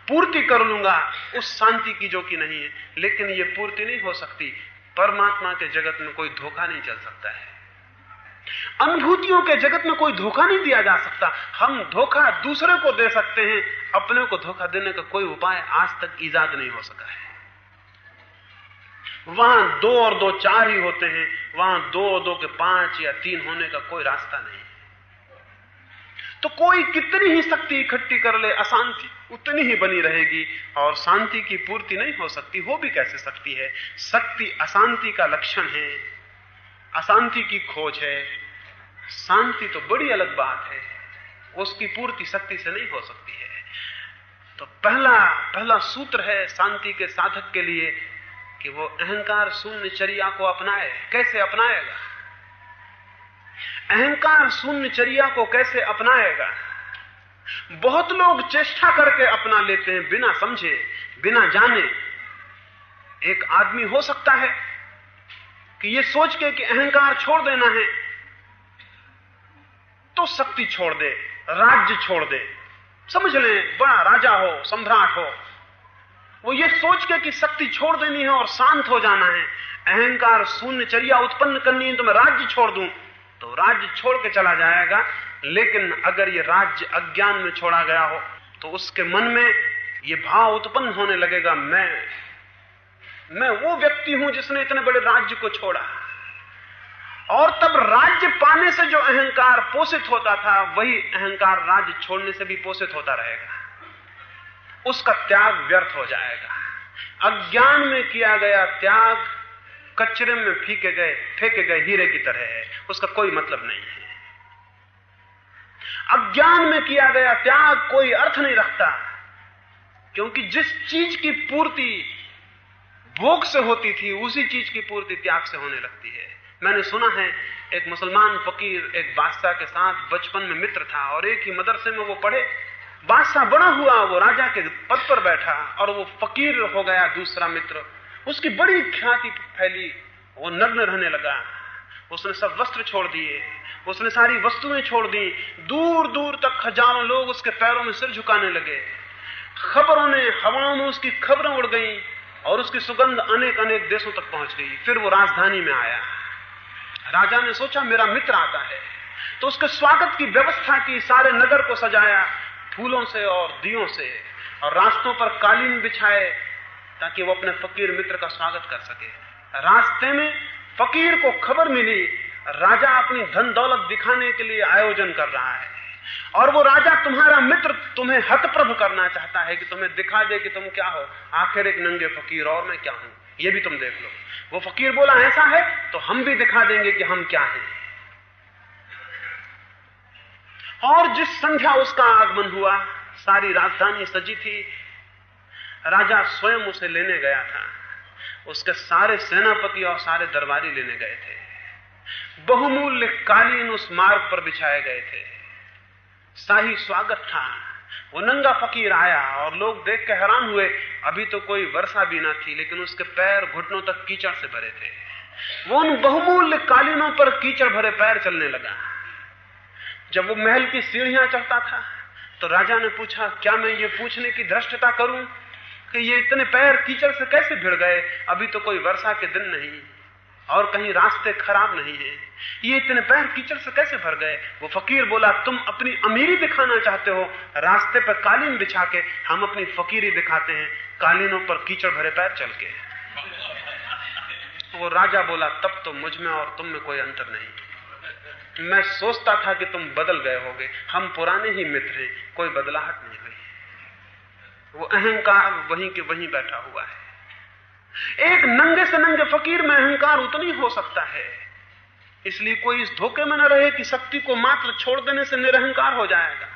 पूर्ति कर लूँगा, उस शांति की जो कि नहीं है। लेकिन ये पूर्ति नहीं हो सकती परमात्मा के जगत में कोई धोखा नहीं चल सकता है। अनुभूतियों के जगत में कोई धोखा नहीं दिया जा सकता। हम धोखा दूसरे को दे सकते हैं, अपने को धोखा देने का कोई उपाय आज तक ईजाद नहीं हो सका है। वहाँ दो और दो चार ही होते हैं, वहाँ दो और दो के पाँच या तीन होने का कोई रास्ता नहीं। तो कोई कितनी ही शक्ति इकट्ठी कर ले अशांति उतनी ही बनी रहेगी और शांति की पूर्ति नहीं हो सकती, हो भी कैसे सकती है? शक्ति अशांति का लक्षण है, अशांति की खोज है। शांति तो बड़ी अलग बात है, उसकी पूर्ति शक्ति से नहीं हो सकती है। तो पहला पहला सूत्र है शांति के साधक के लिए कि वो अहंकार शून्य चर्या को अपनाए। कैसे अपनाएगा? अहंकार शून्य चर्या को कैसे अपनाएगा? बहुत लोग चेष्टा करके अपना लेते हैं, बिना समझे, बिना जाने। एक आदमी हो सकता है कि ये सोच के कि अहंकार छोड़ देना है तो शक्ति छोड़ दे, राज्य छोड़ दे। समझ लें, बड़ा राजा हो, सम्राट हो। वो ये सोच के कि शक्ति छोड़ देनी है और शांत हो जाना है। अहंकार शून्य चर्या उत्पन्न करनी है तो मैं राज्य छोड़ दूँ। तो राज्य छोड़ के चला जाएगा। लेकिन अगर ये राज्य अज्ञान में छोड़ा गया हो तो उसके मन में ये भाव उत्पन्न होने लगेगा, मैं मैं वो व्यक्ति हूँ जिसने इतने बड़े राज्य को छोड़ा। और तब राज्य पाने से जो अहंकार पोषित होता था, वही अहंकार राज्य छोड़ने से भी पोषित होता रहेगा। उसका त्याग व्यर्थ हो जाएगा। अज्ञान में किया गया त्याग कचरे में फीके गए, फेंके गए हीरे की तरह है। उसका कोई मतलब नहीं है। अज्ञान में किया गया त्याग कोई अर्थ नहीं रखता। क्योंकि जिस चीज़ की पूर्ति भोग से होती थी, उसी चीज़ की पूर्ति त्याग से होने लगती है। मैंने सुना है, एक मुसलमान फकीर एक बादशाह के साथ बचपन में मित्र था और एक ही मदरसे में वो पढ़े। बादशाह बड़ा हुआ, वो राजा के पद पर बैठा और वो फकीर हो गया दूसरा मित्र। उसकी बड़ी ख्याति फैली, वो नग्न रहने लगा। उसने सब वस्त्र छोड़ दिए, उसने सारी वस्तुएँ छोड़ दी। दूर दूर तक हज़ारों लोग उसके पैरों में सिर झुकाने लगे। खबरों ने हवाओं में उसकी खबरें उड़ गई और उसकी सुगंध अनेक अनेक देशों तक पहुँच गई। फिर वो राजधानी में आया। राजा ने सोचा, मेरा मित्र आता है। तो उसके स्वागत की व्यवस्था की, सारे नगर को सजाया, फूलों से और दियों से, और रास्तों पर कालीन बिछाए, ताकि वो अपने फकीर मित्र का स्वागत कर सके। रास्ते में फकीर को खबर मिली, राजा अपनी धन दौलत दिखाने के लिए आयोजन कर रहा है। और वो राजा तुम्हारा मित्र तुम्हें हतप्रभ करना चाहता है कि तुम्हें दिखा दे कि तुम क्या हो। आखिर एक नंगे फकीर, और मैं क्या हूँ? ये भी तुम देख लो। वो फकीर बोला, ऐसा है? तो हम भी दिखा देंगे कि हम क्या हैं। और जिस संध्या उसका आगमन हुआ, सारी राजधानी सजी थी। राजा स्वयं उसे लेने गया था। उसके सारे सेनापति और सारे दरबारी लेने गए थे। बहुमूल्य कालीन उस मार्ग पर बिछाए गए थे। शाही स्वागत था। वो नंगा फकीर आया और लोग देख के हैरान हुए। अभी तो कोई वर्षा भी ना थी, लेकिन उसके पैर घुटनों तक कीचड़ से भरे थे। वो उन बहुमूल्य कालीनों पर कीचड़ भरे पैर चलने लगा। जब वो महल की सीढ़ियाँ चढ़ता था तो राजा ने पूछा, क्या मैं ये पूछने की धृष्टता करूँ? कि ये इतने पैर कीचड़ से कैसे भिड़ गए? अभी तो कोई वर्षा के दिन नहीं, और कहीं रास्ते खराब नहीं है। ये इतने पैर कीचड़ से कैसे भर गए? वो फकीर बोला, तुम अपनी अमीरी दिखाना चाहते हो? रास्ते पर कालीन बिछा के हम अपनी फकीरी दिखाते हैं। कालीनों पर कीचड़ भरे पैर चल के वो राजा बोला, तब तो मुझमें और तुम में कोई अंतर नहीं। मैं सोचता था कि तुम बदल गए होगे। हम पुराने ही मित्र हैं, कोई बदलाहट नहीं हुई। वो अहंकार वहीं के वहीं बैठा हुआ है। एक नंगे से नंगे फकीर में अहंकार उतनी हो सकता है। इसलिए कोई इस धोखे में न रहे कि शक्ति को मात्र छोड़ देने से निरहंकार हो जाएगा।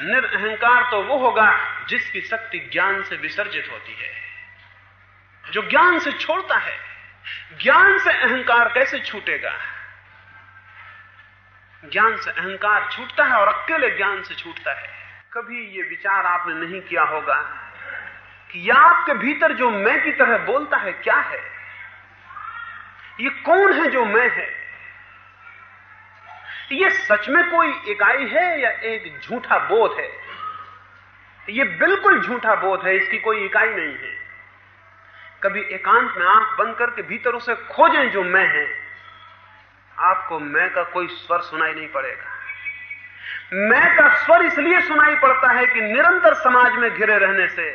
निरअहकार तो वो होगा जिसकी शक्ति ज्ञान से विसर्जित होती है। जो ज्ञान से छोड़ता है, ज्ञान से अहंकार कैसे छूटेगा? ज्ञान से अहंकार छूटता है और अकेले ज्ञान से छूटता है। कभी ये विचार आपने नहीं किया होगा कि यह आपके भीतर जो मैं की तरह बोलता है क्या है? ये कौन है जो मैं है? ये सच में कोई इकाई है या एक झूठा बोध है? ये बिल्कुल झूठा बोध है, इसकी कोई इकाई नहीं है। कभी एकांत में आँख बंद करके भीतर उसे खोजें जो मैं है, आपको मैं का कोई स्वर सुनाई नहीं पड़ेगा। मैं का स्वर इसलिए सुनाई पड़ता है कि निरंतर समाज में घिरे रहने से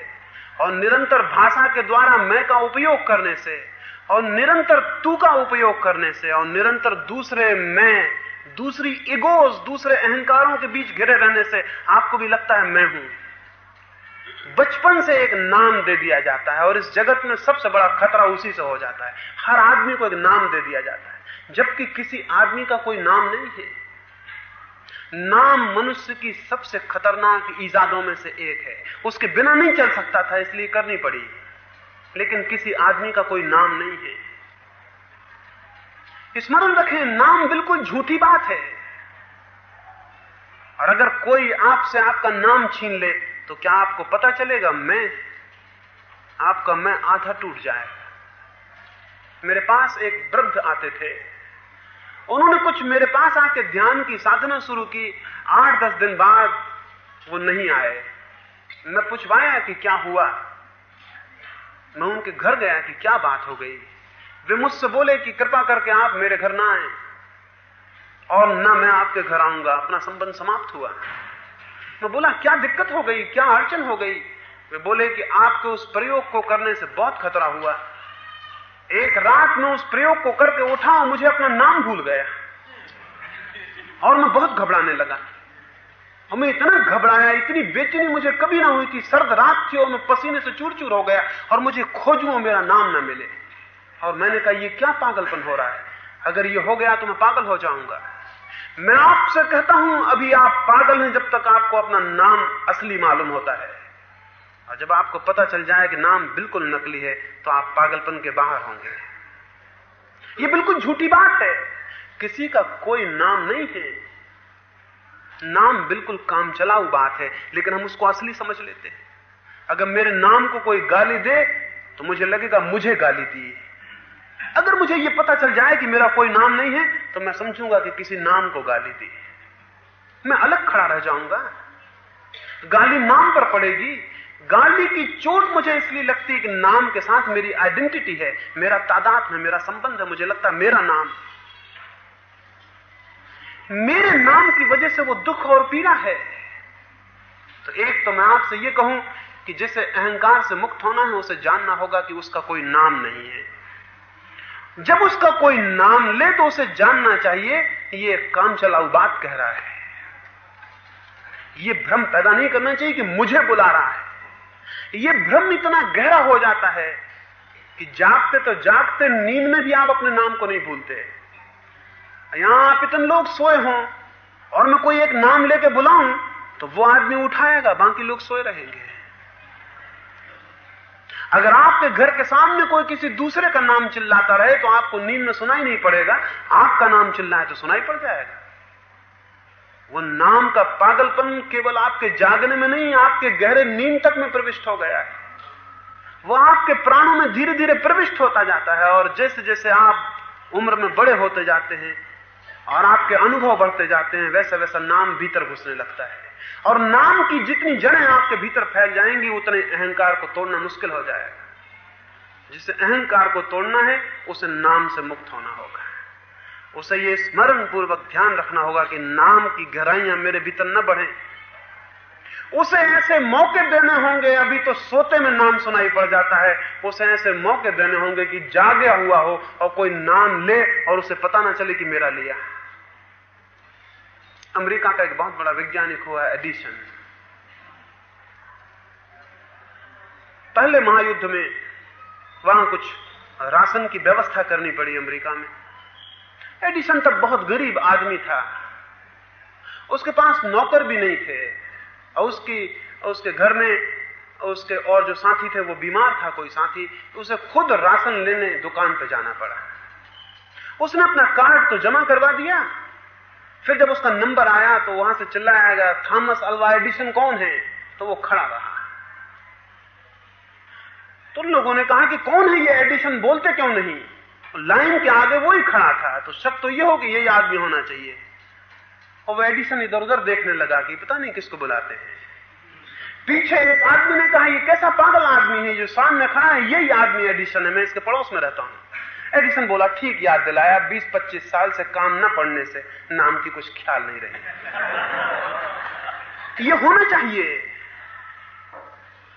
और निरंतर भाषा के द्वारा मैं का उपयोग करने से और निरंतर तू का उपयोग करने से और निरंतर दूसरे मैं, दूसरी इगोज, दूसरे अहंकारों के बीच घिरे रहने से आपको भी लगता है मैं हूँ। बचपन से एक नाम दे दिया जाता है और इस जगत में सबसे बड़ा खतरा उसी से हो जाता है। हर आदमी को एक नाम दे दिया जाता है, जबकि किसी आदमी का कोई नाम नहीं है। नाम मनुष्य की सबसे खतरनाक ईजादों में से एक है। उसके बिना नहीं चल सकता था, इसलिए करनी पड़ी। लेकिन किसी आदमी का कोई नाम नहीं है। स्मरण रखें, नाम बिल्कुल झूठी बात है। और अगर कोई आपसे आपका नाम छीन ले तो क्या आपको पता चलेगा, मैं, आपका मैं आधा टूट जाएगा। मेरे पास एक वृद्ध आते थे। उन्होंने कुछ मेरे पास आके ध्यान की साधना शुरू की। आठ दस दिन बाद वो नहीं आए। मैं पूछवाया कि क्या हुआ? मैं उनके घर गया कि क्या बात हो गई? वे मुझसे बोले कि कृपा करके आप मेरे घर ना आए। और ना मैं आपके घर आऊँगा, अपना संबंध समाप्त हुआ। मैं बोला, क्या दिक्कत हो गई? क्या अड़चन हो गई? वे बोले कि आपके उस प्रयोग को करने से बहुत खतरा हुआ। एक रात में उस प्रयोग को करके उठा और मुझे अपना नाम भूल गया। और मैं बहुत घबराने लगा। और मैं इतना घबराया, इतनी बेचैनी मुझे कभी ना हुई थी सर्द रात थी और मैं पसीने से चूर चूर हो गया और मुझे खोजू मेरा नाम ना मिले। और मैंने कहा, ये क्या पागलपन हो रहा है? अगर ये हो गया तो मैं पागल हो जाऊँगा। मैं आपसे कहता हूँ, अभी आप पागल हैं जब तक आपको अपना नाम असली मालूम होता है। और जब आपको पता चल जाए कि नाम बिल्कुल नकली है तो आप पागलपन के बाहर होंगे। ये बिल्कुल झूठी बात है। किसी का कोई नाम नहीं है। नाम बिल्कुल काम चलाऊ बात है, लेकिन हम उसको असली समझ लेते हैं। अगर मेरे नाम को कोई गाली दे तो मुझे लगेगा मुझे गाली दी। अगर मुझे यह पता चल जाए कि मेरा कोई नाम नहीं है तो मैं समझूँगा कि किसी नाम को गाली दी। मैं अलग खड़ा रह जाऊँगा। गाली नाम पर पड़ेगी। गाली की चोट मुझे इसलिए लगती है कि नाम के साथ मेरी आइडेंटिटी है, मेरा तादाद है, मेरा संबंध है, मुझे लगता है मेरा नाम। मेरे नाम की वजह से वो दुख और पीड़ा है। तो एक तो मैं आपसे ये कहूँ कि जिसे अहंकार से मुक्त होना है, उसे जानना होगा कि उसका कोई नाम नहीं है। जब उसका कोई नाम ले तो उसे जानना चाहिए ये काम चलाऊ बात कह रहा है। ये भ्रम पैदा नहीं करना चाहिए कि मुझे बुला रहा है। ये भ्रम इतना गहरा हो जाता है कि जागते तो जागते नींद में भी आप अपने नाम को नहीं भूलते। यहाँ आप इतने लोग सोए हों और मैं कोई एक नाम लेके बुलाऊं तो वो आदमी उठाएगा, बाकी लोग सोए रहेंगे। अगर आपके घर के सामने कोई किसी दूसरे का नाम चिल्लाता रहे तो आपको नींद में सुनाई नहीं पड़ेगा। आपका नाम चिल्लाए तो सुनाई पड़ जाएगा। वो नाम का पागलपन केवल आपके जागने में नहीं, आपके गहरे नींद तक में प्रविष्ट हो गया है। वो आपके प्राणों में धीरे धीरे प्रविष्ट होता जाता है और जैसे जैसे आप उम्र में बड़े होते जाते हैं और आपके अनुभव बढ़ते जाते हैं वैसा वैसा नाम भीतर घुसने लगता है। और नाम की जितनी जड़ें आपके भीतर फैल जाएँगी, उतने अहंकार को तोड़ना मुश्किल हो जाएगा। जिसे अहंकार को तोड़ना है, उसे नाम से मुक्त होना होगा। उसे ये स्मरण पूर्वक ध्यान रखना होगा कि नाम की गहराइयाँ मेरे भीतर न बढ़े। उसे ऐसे मौके देने होंगे, अभी तो सोते में नाम सुनाई पड़ जाता है, उसे ऐसे मौके देने होंगे कि जागया हुआ हो और कोई नाम ले और उसे पता ना चले कि मेरा लिया। अमेरिका का एक बहुत बड़ा वैज्ञानिक हुआ एडिशन पहले महायुद्ध में वहाँ कुछ राशन की व्यवस्था करनी पड़ी अमेरिका में। एडिशन तब बहुत गरीब आदमी था। उसके पास नौकर भी नहीं थे। और उसकी उसके घर में उसके और जो साथी थे, वो बीमार था कोई साथी, उसे खुद राशन लेने दुकान पर जाना पड़ा। उसने अपना कार्ड तो जमा करवा दिया। फिर जब उसका नंबर आया तो वहाँ से चिल्लाया गया थॉमस अल्वा एडिशन कौन है? तो वो खड़ा रहा। तो लोगों ने कहा कि कौन है ये एडिशन? बोलते क्यों नहीं? लाइन के आगे वो ही खड़ा था तो शक तो ये हो कि यही आदमी होना चाहिए। और वो एडिशन इधर उधर देखने लगा कि पता नहीं किसको बुलाते हैं। पीछे एक आदमी ने कहा, ये कैसा पागल आदमी है, जो सामने खड़ा है, यही आदमी एडिशन है, मैं इसके पड़ोस में रहता हूँ। एडिशन बोला, ठीक, याद दिलाया 20-25 साल से काम न पड़ने से नाम की कुछ ख्याल नहीं रही। ये होना चाहिए।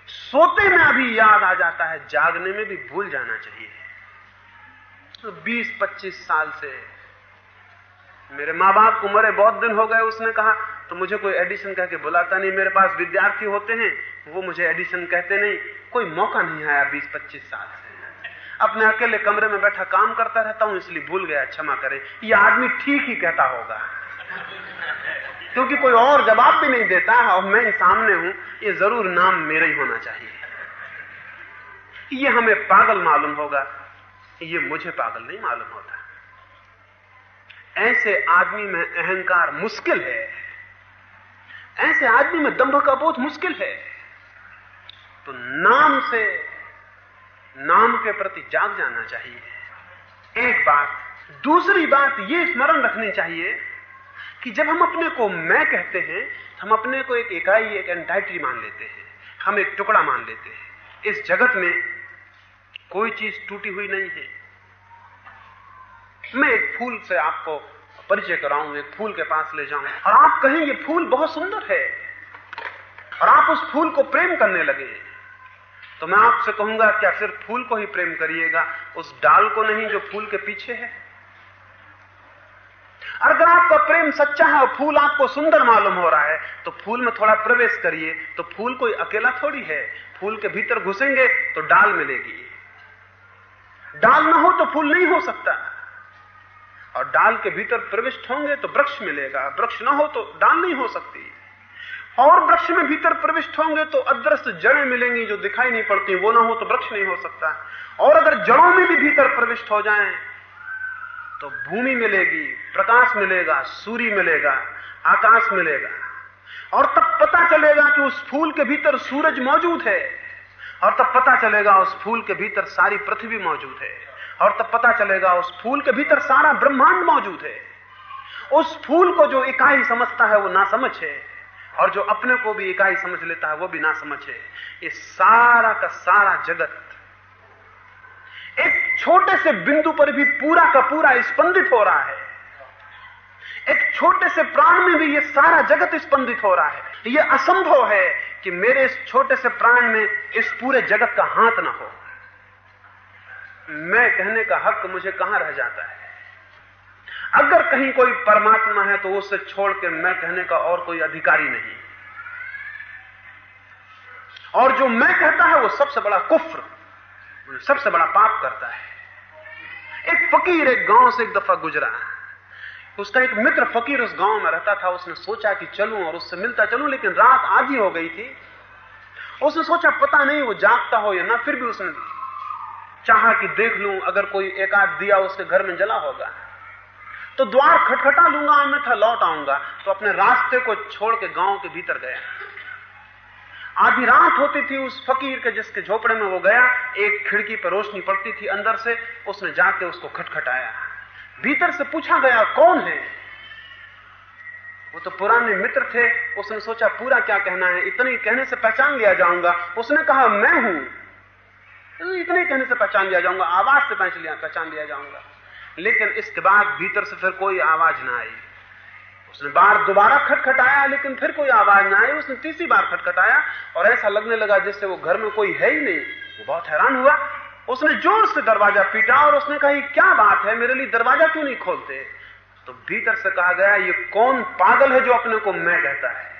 सोते में अभी याद आ जाता है, जागने में भी भूल जाना चाहिए। तो 20-25 साल से। मेरे माँ बाप को मरे, बहुत दिन हो गए उसने कहा तो मुझे कोई एडिशन कह के बुलाता नहीं, मेरे पास विद्यार्थी होते हैं, वो मुझे एडिशन कहते नहीं। कोई मौका नहीं आया 20-25 साल से। अपने अकेले कमरे में बैठा काम करता रहता हूँ, इसलिए भूल गया, क्षमा करें। ये आदमी ठीक ही कहता होगा। क्योंकि कोई और जवाब भी नहीं देता है, और मैं सामने हूँ, ये ज़रूर नाम मेरा ही होना चाहिए। ये हमें पागल मालूम होगा। ये मुझे पागल नहीं मालूम होता। ऐसे आदमी में अहंकार मुश्किल है। ऐसे आदमी में दंभ का बोध मुश्किल है। तो नाम से, नाम के प्रति जाग जाना चाहिए। एक बात, दूसरी बात यह स्मरण रखनी चाहिए कि जब हम अपने को मैं कहते हैं तो हम अपने को एक इकाई, एक एंटाइटी मान लेते हैं। हम एक टुकड़ा मान लेते हैं। इस जगत में कोई चीज़ टूटी हुई नहीं है। मैं एक फूल से आपको परिचय कराऊं एक फूल के पास ले जाऊँ और आप कहें ये फूल बहुत सुंदर है, और आप उस फूल को प्रेम करने लगे तो मैं आपसे कहूँगा, क्या सिर्फ़ फूल को ही प्रेम करिएगा? उस डाल को नहीं जो फूल के पीछे है। अगर आपका प्रेम सच्चा है और फूल आपको सुंदर मालूम हो रहा है तो फूल में थोड़ा प्रवेश करिए तो फूल कोई अकेला थोड़ी है। फूल के भीतर घुसेंगे तो डाल मिलेगी। डाल ना हो तो फूल नहीं हो सकता। और डाल के भीतर प्रविष्ट होंगे तो वृक्ष मिलेगा। वृक्ष ना हो तो डाल नहीं हो सकती। और वृक्ष में भीतर प्रविष्ट होंगे तो अदृश्य जड़ें मिलेंगी जो दिखाई नहीं पड़ती। वो ना हो तो वृक्ष नहीं हो सकता। और अगर जड़ों में भी भीतर प्रविष्ट हो जाएँ तो भूमि मिलेगी, प्रकाश मिलेगा, सूर्य मिलेगा, आकाश मिलेगा। और तब पता चलेगा कि उस फूल के भीतर सूरज मौजूद है। और तब पता चलेगा उस फूल के भीतर सारी पृथ्वी मौजूद है। और तब पता चलेगा उस फूल के भीतर सारा ब्रह्मांड मौजूद है। उस फूल को जो इकाई समझता है, वो ना समझ है। और जो अपने को भी इकाई समझ लेता है, वो भी ना समझ है। ये सारा का सारा जगत एक छोटे से बिंदु पर भी पूरा का पूरा स्पंदित हो रहा है। एक छोटे से प्राण में भी ये सारा जगत स्पंदित हो रहा है। ये असंभव है कि मेरे इस छोटे से प्राण में इस पूरे जगत का हाथ ना हो। मैं कहने का हक मुझे कहाँ रह जाता है? अगर कहीं कोई परमात्मा है तो उसे छोड़ के मैं कहने का और कोई अधिकारी नहीं। और जो मैं कहता है वो सबसे बड़ा कुफ्र, सबसे बड़ा पाप करता है। एक फकीर एक गाँव से एक दफ़ा गुजरा। उसका एक मित्र फकीर उस गाँव में रहता था, उसने सोचा कि चलूँ और उससे मिलता चलूँ, लेकिन रात आधी हो गई थी। उसने सोचा, पता नहीं वो जागता हो या ना, फिर भी उसने चाहा कि देख लूँ, अगर कोई एक आध दिया उसके घर में जला होगा। तो द्वार खटखटा लूँगा मैं था, लौट आऊँगा। तो अपने रास्ते को छोड़ के गाँव के भीतर गया। आधी रात होती थी उस फकीर के, जिसके झोपड़े में वो गया। एक खिड़की पर रोशनी पड़ती थी अंदर से, उसने जाके उसको खटखटाया। भीतर से पूछा गया, कौन है? वो तो पुराने मित्र थे, उसने सोचा, पूरा क्या कहना है? इतने कहने से पहचान लिया जाऊँगा। उसने कहा, मैं हूँ। तो इतने कहने से पहचान लिया जाऊँगा, आवाज़ से पहचान लिया पहचान लिया जाऊँगा। लेकिन इसके बाद भीतर से फिर कोई आवाज़ ना आई। उसने बार दोबारा खटखटाया, लेकिन फिर कोई आवाज़ ना आई। उसने तीसरी बार खटखटाया, और ऐसा लगने लगा, जिससे वो घर में कोई है ही नहीं। वो बहुत हैरान हुआ। उसने ज़ोर से दरवाज़ा पीटा और उसने कहा क्या बात है? मेरे लिए दरवाज़ा क्यों नहीं खोलते? तो भीतर से कहा गया, ये कौन पागल है जो अपने को मैं कहता है?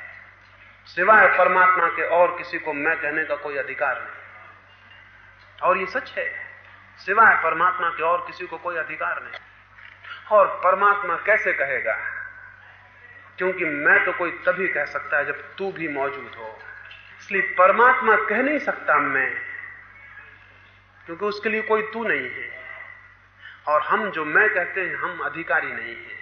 सिवाय परमात्मा के और किसी को मैं कहने का कोई अधिकार नहीं। और ये सच है। सिवाय परमात्मा के और किसी को कोई अधिकार नहीं। और परमात्मा कैसे कहेगा? क्योंकि मैं तो कोई तभी कह सकता है जब तू भी मौजूद हो। इसलिए परमात्मा कह नहीं सकता मैं। क्योंकि उसके लिए कोई तू नहीं है। और हम जो मैं कहते हैं, हम अधिकारी नहीं है।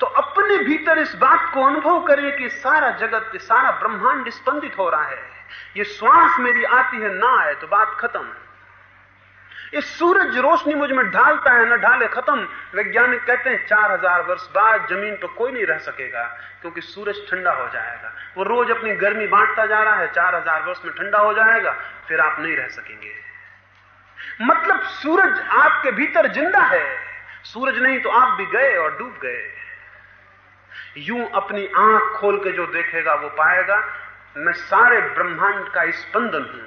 तो अपने भीतर इस बात को अनुभव करें कि सारा जगत, सारा ब्रह्मांड स्पंदित हो रहा है। ये श्वास मेरी आती है, ना आए तो बात खत्म। ये सूरज रोशनी मुझमें ढालता है, ना ढाले खत्म। वैज्ञानिक कहते हैं, चार हज़ार वर्ष बाद ज़मीन पर कोई नहीं रह सकेगा, क्योंकि सूरज ठंडा हो जाएगा। वो रोज अपनी गर्मी बांटता जा रहा है, चार हज़ार वर्ष में ठंडा हो जाएगा, फिर आप नहीं रह सकेंगे। मतलब सूरज आपके भीतर ज़िंदा है। सूरज नहीं तो आप भी गए और डूब गए। यूँ अपनी आँख खोल के जो देखेगा वो पाएगा, मैं सारे ब्रह्मांड का स्पंदन हूँ।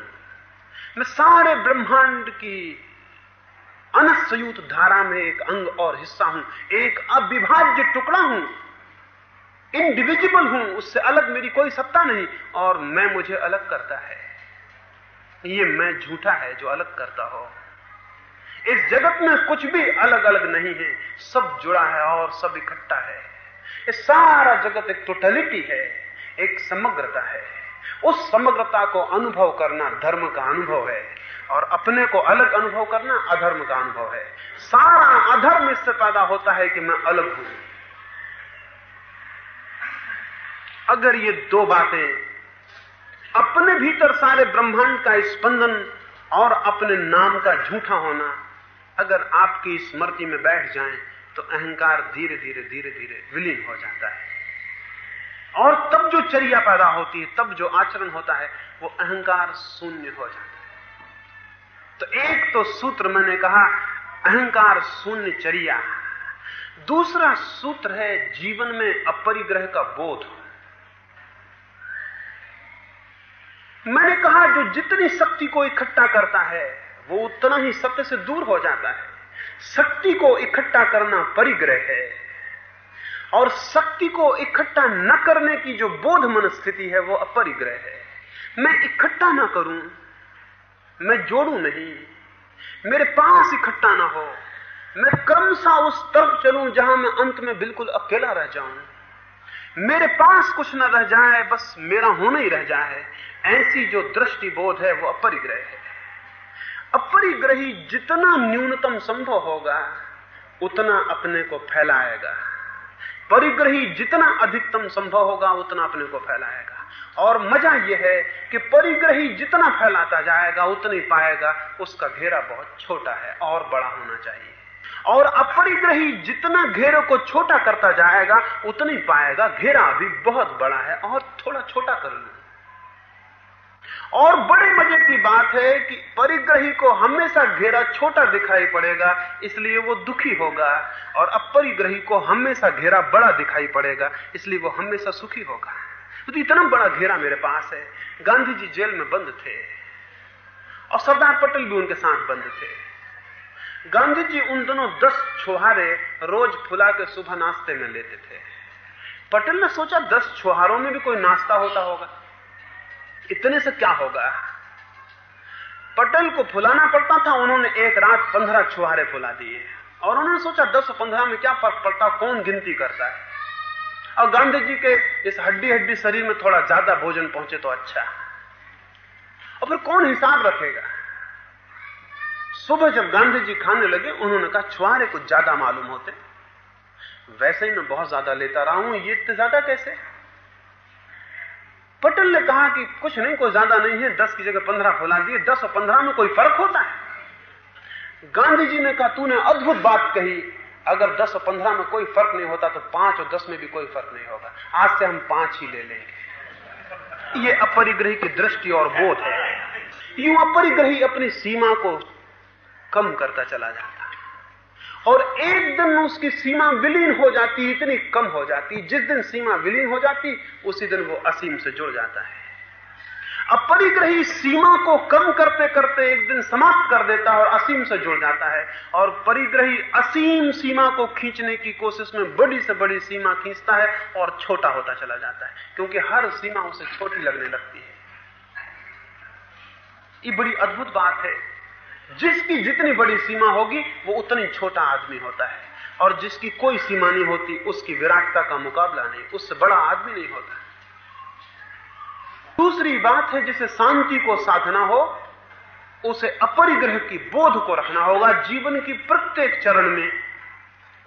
मैं सारे ब्रह्मांड की अनसयुत धारा में एक अंग और हिस्सा हूँ, एक अविभाज्य टुकड़ा हूँ। इंडिविजिबल हूँ, उससे अलग मेरी कोई सत्ता नहीं, और मैं मुझे अलग करता है। ये मैं झूठा है जो अलग करता हो। इस जगत में कुछ भी अलग अलग नहीं है। सब जुड़ा है और सब इकट्ठा है। ये सारा जगत एक टोटलिटी है, एक समग्रता है। उस समग्रता को अनुभव करना धर्म का अनुभव है और अपने को अलग अनुभव करना अधर्म का अनुभव है। सारा अधर्म इससे पैदा होता है कि मैं अलग हूँ। अगर ये दो बातें अपने भीतर सारे ब्रह्मांड का स्पंदन और अपने नाम का झूठा होना, अगर आपकी स्मृति में बैठ जाए तो अहंकार धीरे धीरे धीरे धीरे विलीन हो जाता है। और तब जो चर्या पैदा होती है, तब जो आचरण होता है, वो अहंकार शून्य हो जाता है। तो एक तो सूत्र मैंने कहा, अहंकार शून्य चर्या। दूसरा सूत्र है, जीवन में अपरिग्रह का बोध। मैंने कहा, जो जितनी शक्ति को इकट्ठा करता है, वो उतना ही सत्य से दूर हो जाता है। शक्ति को इकट्ठा करना परिग्रह है। और शक्ति को इकट्ठा न करने की जो बोध मन स्थिति है, वो अपरिग्रह है। मैं इकट्ठा ना करूँ, मैं जोड़ू नहीं। मेरे पास इकट्ठा ना हो, मैं क्रमशः उस तरफ़ चलूँ, जहाँ मैं अंत में बिल्कुल अकेला रह जाऊँ। मेरे पास कुछ न रह जाए, बस मेरा होना ही रह जाए। ऐसी जो दृष्टि बोध है, वो अपरिग्रह है। अपरिग्रही जितना न्यूनतम संभव होगा, उतना अपने को फैलाएगा। परिग्रही जितना अधिकतम संभव होगा, उतना अपने को फैलाएगा। और मज़ा यह है कि परिग्रही जितना फैलाता जाएगा, उतनी पाएगा, उसका घेरा बहुत छोटा है, और बड़ा होना चाहिए। और अपरिग्रही जितना घेरे को छोटा करता जाएगा, उतनी पाएगा। घेरा अभी बहुत बड़ा है, और थोड़ा छोटा कर लू। और बड़े मज़े की बात है कि परिग्रही को हमेशा घेरा छोटा दिखाई पड़ेगा, इसलिए वो दुखी होगा। और अपरिग्रही को हमेशा घेरा बड़ा दिखाई पड़ेगा, इसलिए वो हमेशा सुखी होगा। तो इतना बड़ा घेरा मेरे पास है। गांधी जी जेल में बंद थे। और सरदार पटेल भी उनके साथ बंद थे। गांधी जी उन दोनों दस छुहारे रोज फुला के सुबह नाश्ते में लेते थे। पटेल ने सोचा दस छुहारों में भी कोई नाश्ता होता होगा। इतने से क्या होगा? पटेल को फुलाना पड़ता था, उन्होंने एक रात पंद्रह छुहारे फुला दिए। और उन्होंने सोचा दस पंद्रह में क्या फ़र्क पड़ता, कौन गिनती करता है? और गांधी जी के इस हड्डी हड्डी शरीर में थोड़ा ज़्यादा भोजन पहुँचे तो अच्छा। और फिर कौन हिसाब रखेगा? सुबह जब गांधी जी खाने लगे, उन्होंने कहा छुआरे कुछ ज़्यादा मालूम होते। वैसे ही मैं बहुत ज़्यादा लेता रहा हूँ, ये इतने ज़्यादा कैसे? पटेल ने कहा कि कुछ नहीं, कोई ज़्यादा नहीं है, दस की जगह पंद्रह फुला दिए, दस और पंद्रह में कोई फ़र्क होता है। गांधी जी ने कहा, तूने अद्भुत बात कही, अगर दस और पंद्रह में कोई फ़र्क नहीं होता तो पाँच और दस में भी कोई फ़र्क नहीं होगा। आज से हम पाँच ही ले लेंगे। ये अपरिग्रही की दृष्टि और बोध है। यूँ अपरिग्रही अपनी सीमा को कम करता चला जाता। और एक दिन उसकी सीमा विलीन हो जाती, इतनी कम हो जाती, जिस दिन सीमा विलीन हो जाती, उसी दिन वो असीम से जुड़ जाता है। अपरिग्रही सीमा को कम करते करते एक दिन समाप्त कर देता है और असीम से जुड़ जाता है। और परिग्रही असीम सीमा को खींचने की कोशिश में बड़ी से बड़ी सीमा खींचता है और छोटा होता चला जाता है, क्योंकि हर सीमा उसे छोटी लगने लगती है। ये बड़ी अद्भुत बात है। जिसकी जितनी बड़ी सीमा होगी, वो उतनी छोटा आदमी होता है। और जिसकी कोई सीमा नहीं होती, उसकी विराटता का मुकाबला नहीं उससे बड़ा आदमी नहीं होता। दूसरी बात है, जिसे शांति को साधना हो, उसे अपरिग्रह की बोध को रखना होगा। जीवन की प्रत्येक चरण में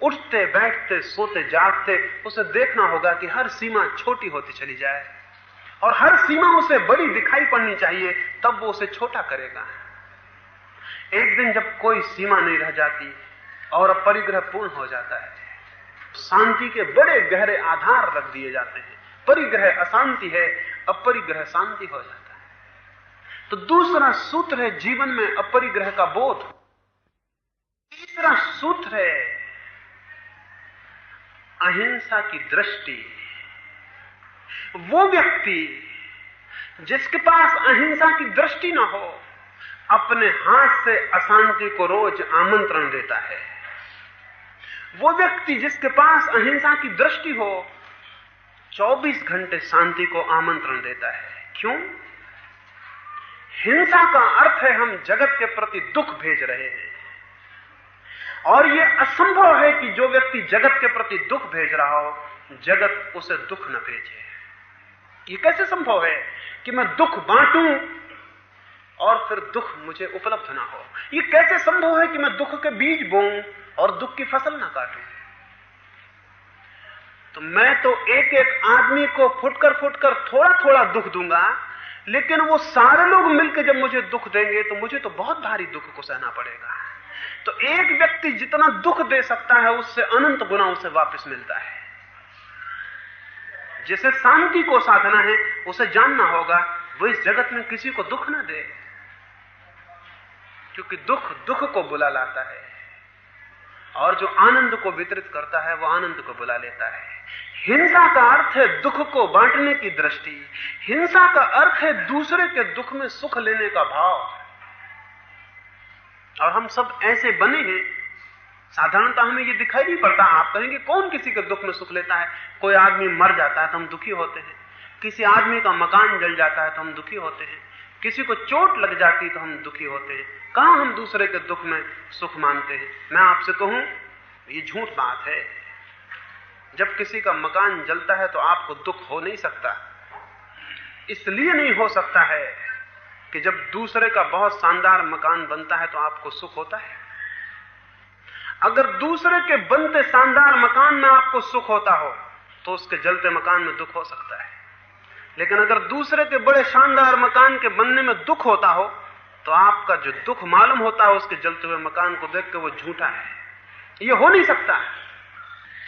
उठते, बैठते, सोते, जागते, उसे देखना होगा कि हर सीमा छोटी होती चली जाए। और हर सीमा उसे बड़ी दिखाई पड़नी चाहिए, तब वो उसे छोटा करेगा। एक दिन जब कोई सीमा नहीं रह जाती और परिग्रह पूर्ण हो जाता है, शांति के बड़े गहरे आधार रख दिए जाते हैं। परिग्रह अशांति है, अपरिग्रह शांति हो जाता है। तो दूसरा सूत्र है जीवन में अपरिग्रह का बोध। तीसरा सूत्र है अहिंसा की दृष्टि। वो व्यक्ति जिसके पास अहिंसा की दृष्टि ना हो अपने हाथ से अशांति को रोज आमंत्रण देता है। वो व्यक्ति जिसके पास अहिंसा की दृष्टि हो 24 घंटे शांति को आमंत्रण देता है। क्यों? हिंसा का अर्थ है हम जगत के प्रति दुख भेज रहे हैं। और यह असंभव है कि जो व्यक्ति जगत के प्रति दुख भेज रहा हो, जगत उसे दुख न भेजे। ये कैसे संभव है कि मैं दुख बांटूं और फिर दुख मुझे उपलब्ध ना हो। ये कैसे संभव है कि मैं दुख के बीज बोऊं और दुख की फ़सल ना काटूं? तो मैं तो एक एक आदमी को फुटकर फुटकर थोड़ा थोड़ा दुख दूँगा, लेकिन वो सारे लोग मिलकर जब मुझे दुख देंगे तो मुझे तो बहुत भारी दुख को सहना पड़ेगा। तो एक व्यक्ति जितना दुख दे सकता है, उससे अनंत गुना उसे वापस मिलता है। जिसे शांति को साधना है, उसे जानना होगा, वो इस जगत में किसी को दुख ना दे। क्योंकि दुख दुख को बुला लाता है। और जो आनंद को वितरित करता है, वो आनंद को बुला लेता है। हिंसा का अर्थ है दुख को बांटने की दृष्टि। हिंसा का अर्थ है दूसरे के दुख में सुख लेने का भाव। और हम सब ऐसे बने हैं। साधारणतः हमें ये दिखाई नहीं पड़ता। आप कहेंगे, कौन किसी के दुख में सुख लेता है? कोई आदमी मर जाता है तो हम दुखी होते हैं। किसी आदमी का मकान जल जाता है तो हम दुखी होते हैं। किसी को चोट लग जाती तो हम दुखी होते हैं। कहाँ हम दूसरे के दुख में सुख मानते हैं? मैं आपसे कहूँ, ये झूठ बात है। जब किसी का मकान जलता है तो आपको दुख हो नहीं सकता। इसलिए नहीं हो सकता है कि जब दूसरे का बहुत शानदार मकान बनता है तो आपको सुख होता है। अगर दूसरे के बनते शानदार मकान में आपको सुख होता हो तो उसके जलते मकान में दुख हो सकता है। लेकिन अगर दूसरे के बड़े शानदार मकान के बनने में दुख होता हो तो आपका जो दुख मालूम होता है, उसके जलते हुए मकान को देख के वो झूठा है। ये हो नहीं सकता।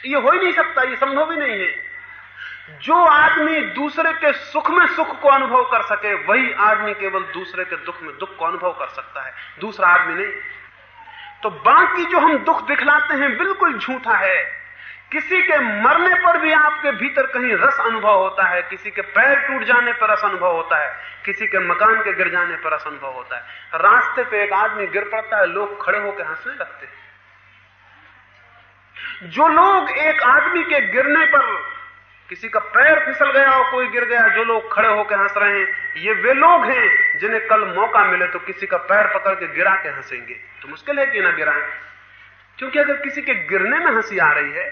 ये हो ही नहीं सकता, ये संभव ही नहीं है। जो आदमी दूसरे के सुख में सुख को अनुभव कर सके, वही आदमी केवल दूसरे के दुख में दुख को अनुभव कर सकता है। दूसरा आदमी नहीं। तो बाकी जो हम दुख दिखलाते हैं, बिल्कुल झूठा है। किसी के मरने पर भी आपके भीतर कहीं रस अनुभव होता है, किसी के पैर टूट जाने पर रस अनुभव होता है, किसी के मकान के गिर जाने पर रस अनुभव होता है। रास्ते पे एक आदमी गिर पड़ता है, लोग खड़े होकर हंसने लगते हैं। जो लोग एक आदमी के गिरने पर किसी का पैर फिसल गया और कोई गिर गया, जो लोग खड़े होकर हंस रहे हैं, ये वे लोग हैं जिन्हें कल मौका मिले तो किसी का पैर पकड़ के गिरा के हंसेंगे। तो मुश्किल है कि ना गिराएँ। क्योंकि अगर किसी के गिरने में हँसी आ रही है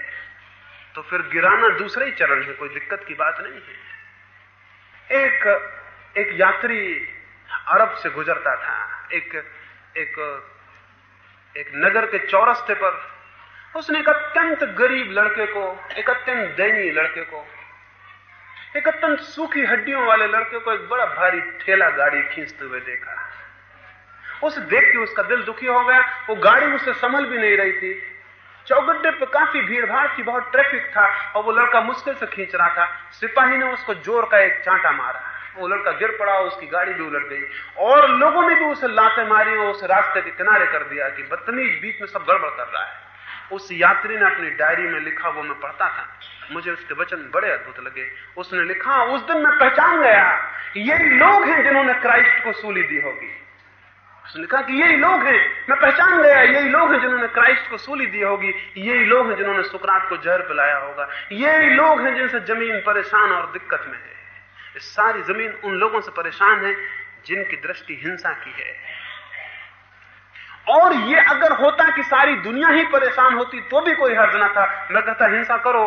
तो फिर गिराना दूसरा ही चरण है, कोई दिक्कत की बात नहीं है। एक एक यात्री अरब से गुजरता था। एक एक एक नगर के चौरस्ते पर उसने एक अत्यंत गरीब लड़के को, एक अत्यंत दयनीय लड़के को, एक अत्यंत सूखी हड्डियों वाले लड़के को एक बड़ा भारी ठेला गाड़ी खींचते हुए देखा। उसे देख के उसका दिल दुखी हो गया। वो गाड़ी उससे संभल भी नहीं रही थी। चौगड्डे पर काफ़ी भीड़ भाड़ थी, बहुत ट्रैफ़िक था और वो लड़का मुश्किल से खींच रहा था। सिपाही ने उसको ज़ोर का एक चांटा मारा। वो लड़का गिर पड़ा उसकी गाड़ी भी उलट गई। और लोगों ने भी उसे लाते मारी और उसे रास्ते के किनारे कर दिया कि बदतमीज बीच में सब गड़बड़ कर रहा है। उस यात्री ने अपनी डायरी में लिखा, वो मैं पढ़ता था। मुझे उसके वचन बड़े अद्भुत लगे। उसने लिखा, उस दिन मैं पहचान गया यही लोग हैं जिन्होंने क्राइस्ट को सूली दी होगी। उसने कहा कि यही लोग हैं, मैं पहचान गया, यही लोग हैं जिन्होंने क्राइस्ट को सूली दी होगी, यही लोग हैं जिन्होंने सुकरात को जहर पिलाया होगा, यही लोग हैं जिनसे ज़मीन परेशान और दिक्कत में है। सारी ज़मीन उन लोगों से परेशान है जिनकी दृष्टि हिंसा की है। और ये अगर होता कि सारी दुनिया ही परेशान होती तो भी कोई हर्ज ना था। मैं कहता, हिंसा करो।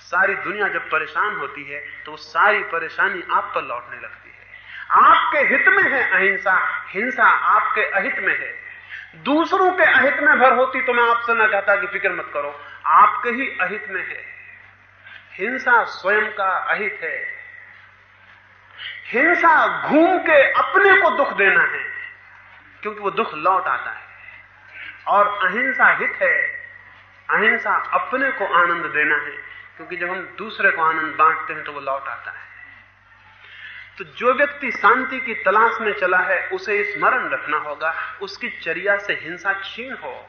सारी दुनिया जब परेशान होती है तो सारी परेशानी आप पर लौटने लगती है। आपके हित में है अहिंसा, हिंसा आपके अहित में है। दूसरों के अहित में भर होती तो मैं आपसे ना कहता कि फ़िक्र मत करो, आपके ही अहित में है। हिंसा स्वयं का अहित है। हिंसा घूम के अपने को दुख देना है, क्योंकि वो दुख लौट आता है। और अहिंसा हित है, अहिंसा अपने को आनंद देना है, क्योंकि जब हम दूसरे को आनंद बांटते हैं तो वो लौट आता है। तो जो व्यक्ति शांति की तलाश में चला है, उसे स्मरण रखना होगा, उसकी चर्या से हिंसा छीन हो।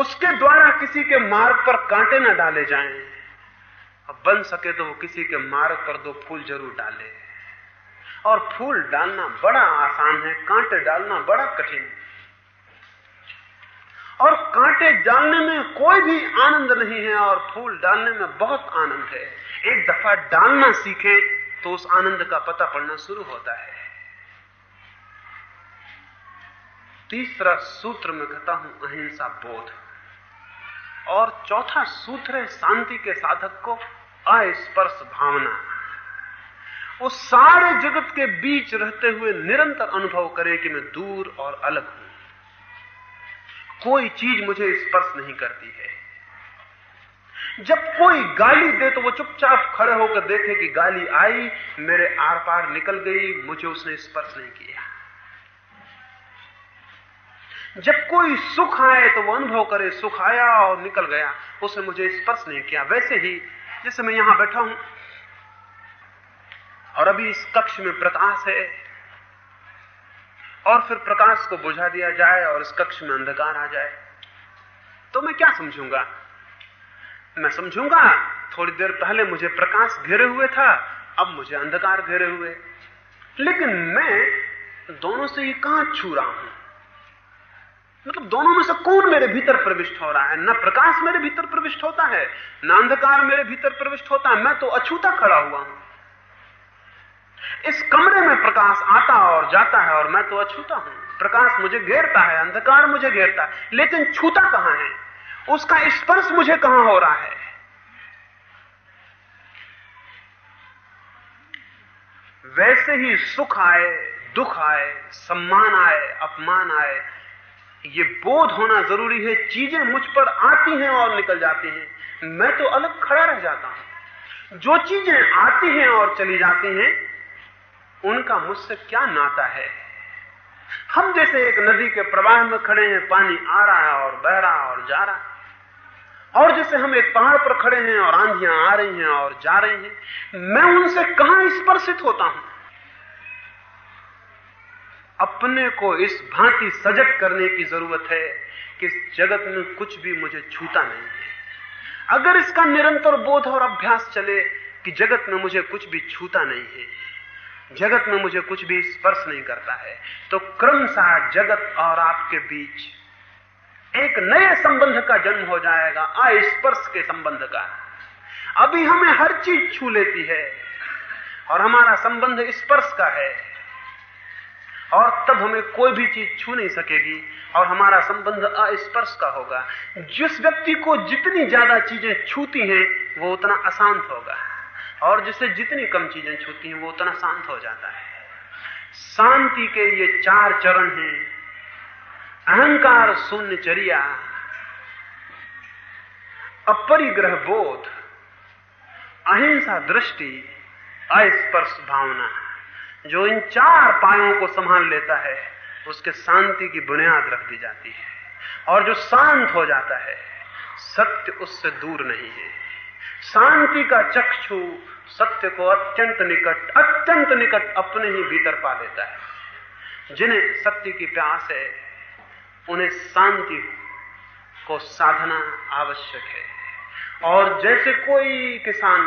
उसके द्वारा किसी के मार्ग पर कांटे न डाले जाएँ। अब बन सके तो वो किसी के मार्ग पर दो फूल ज़रूर डाले। और फूल डालना बड़ा आसान है, कांटे डालना बड़ा कठिन। और कांटे डालने में कोई भी आनंद नहीं है, और फूल डालने में बहुत आनंद है। एक दफ़ा डालना सीखे तो उस आनंद का पता पड़ना शुरू होता है। तीसरा सूत्र में कहता हूँ, अहिंसा बोध। और चौथा सूत्र है, शांति के साधक को अस्पर्श भावना। वो सारे जगत के बीच रहते हुए निरंतर अनुभव करे कि मैं दूर और अलग हूँ। कोई चीज़ मुझे स्पर्श नहीं करती है। जब कोई गाली दे तो वो चुपचाप खड़े होकर देखे कि गाली आई, मेरे आर पार निकल गई, मुझे उसने स्पर्श नहीं किया। जब कोई सुख आए तो वो अनुभव करे, सुख आया और निकल गया, उसने मुझे स्पर्श नहीं किया। वैसे ही, जैसे मैं यहाँ बैठा हूँ, और अभी इस कक्ष में प्रकाश है, और फिर प्रकाश को बुझा दिया जाए और इस कक्ष में अंधकार आ जाए तो मैं क्या समझूँगा? मैं समझूँगा। थोड़ी देर पहले मुझे प्रकाश घेरे हुए था, अब मुझे अंधकार घेरे हुए। लेकिन मैं दोनों से ही कहाँ छू रहा हूँ। मतलब दोनों में से कौन मेरे भीतर प्रविष्ट हो रहा है? न प्रकाश मेरे भीतर प्रविष्ट होता है, न अंधकार मेरे भीतर प्रविष्ट होता है। मैं तो अछूता खड़ा हुआ हूँ। इस कमरे में प्रकाश आता और जाता है और मैं तो अछूता हूँ। प्रकाश मुझे घेरता है, अंधकार मुझे घेरता है। लेकिन छूता कहाँ है? उसका स्पर्श मुझे कहाँ हो रहा है? वैसे ही सुख आए, दुख आए, सम्मान आए, अपमान आए, ये बोध होना ज़रूरी है। चीज़ें मुझ पर आती हैं और निकल जाती हैं। मैं तो अलग खड़ा रह जाता हूँ। जो चीज़ें आती हैं और चली जाती हैं, उनका मुझसे क्या नाता है? हम जैसे एक नदी के प्रवाह में खड़े हैं, पानी आ रहा है और बह रहा है और जा रहा है। और जैसे हम एक पहाड़ पर खड़े हैं और आंधियाँ आ रही हैं और जा रही हैं, मैं उनसे कहाँ स्पर्शित होता हूँ? अपने को इस भांति सजग करने की ज़रूरत है कि इस जगत में कुछ भी मुझे छूता नहीं है। अगर इसका निरंतर बोध और अभ्यास चले कि जगत में मुझे कुछ भी छूता नहीं है, जगत में मुझे कुछ भी स्पर्श नहीं करता है तो क्रमशः जगत और आपके बीच एक नए संबंध का जन्म हो जाएगा अस्पर्श के संबंध का। अभी हमें हर चीज़ छू लेती है और हमारा संबंध स्पर्श का है और तब हमें कोई भी चीज़ छू नहीं सकेगी और हमारा संबंध अस्पर्श का होगा। जिस व्यक्ति को जितनी ज़्यादा चीज़ें छूती हैं, वो उतना अशांत होगा। और जिसे जितनी कम चीज़ें छूती हैं, वो उतना शांत हो जाता है। शांति के ये चार चरण हैं। अहंकार शून्य चरिया, अपरिग्रह बोध, अहिंसा दृष्टि, अस्पर्श भावना, जो इन चार पायों को संभाल लेता है, उसके शांति की बुनियाद रख दी जाती है। और जो शांत हो जाता है, सत्य उससे दूर नहीं है। शांति का चक्षु सत्य को अत्यंत निकट अत्यंत निकट अपने ही भीतर पा लेता है। जिन्हें सत्य की प्यास है उन्हें शांति को साधना आवश्यक है। और जैसे कोई किसान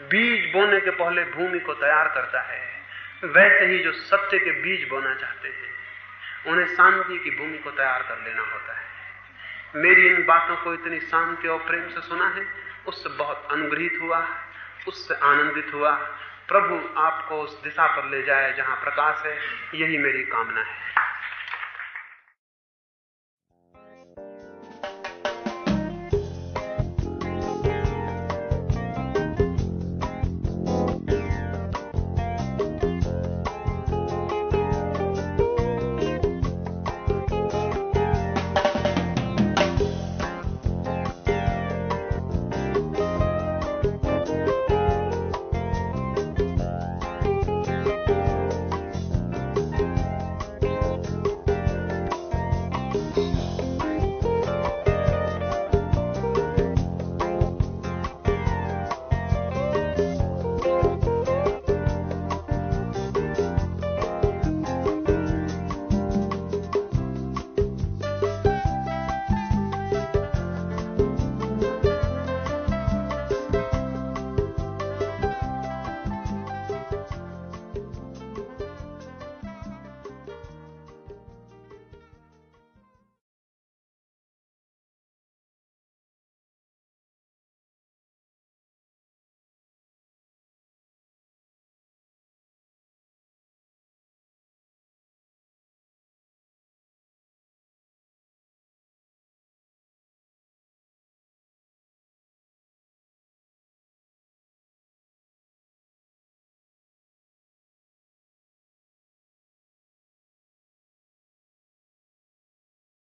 बीज बोने के पहले भूमि को तैयार करता है, वैसे ही जो सत्य के बीज बोना चाहते हैं, उन्हें शांति की भूमि को तैयार कर लेना होता है। मेरी इन बातों को इतनी शांति और प्रेम से सुना है, उससे बहुत अनुग्रहित हुआ, उससे आनंदित हुआ। प्रभु आपको उस दिशा पर ले जाए जहाँ प्रकाश है, यही मेरी कामना है।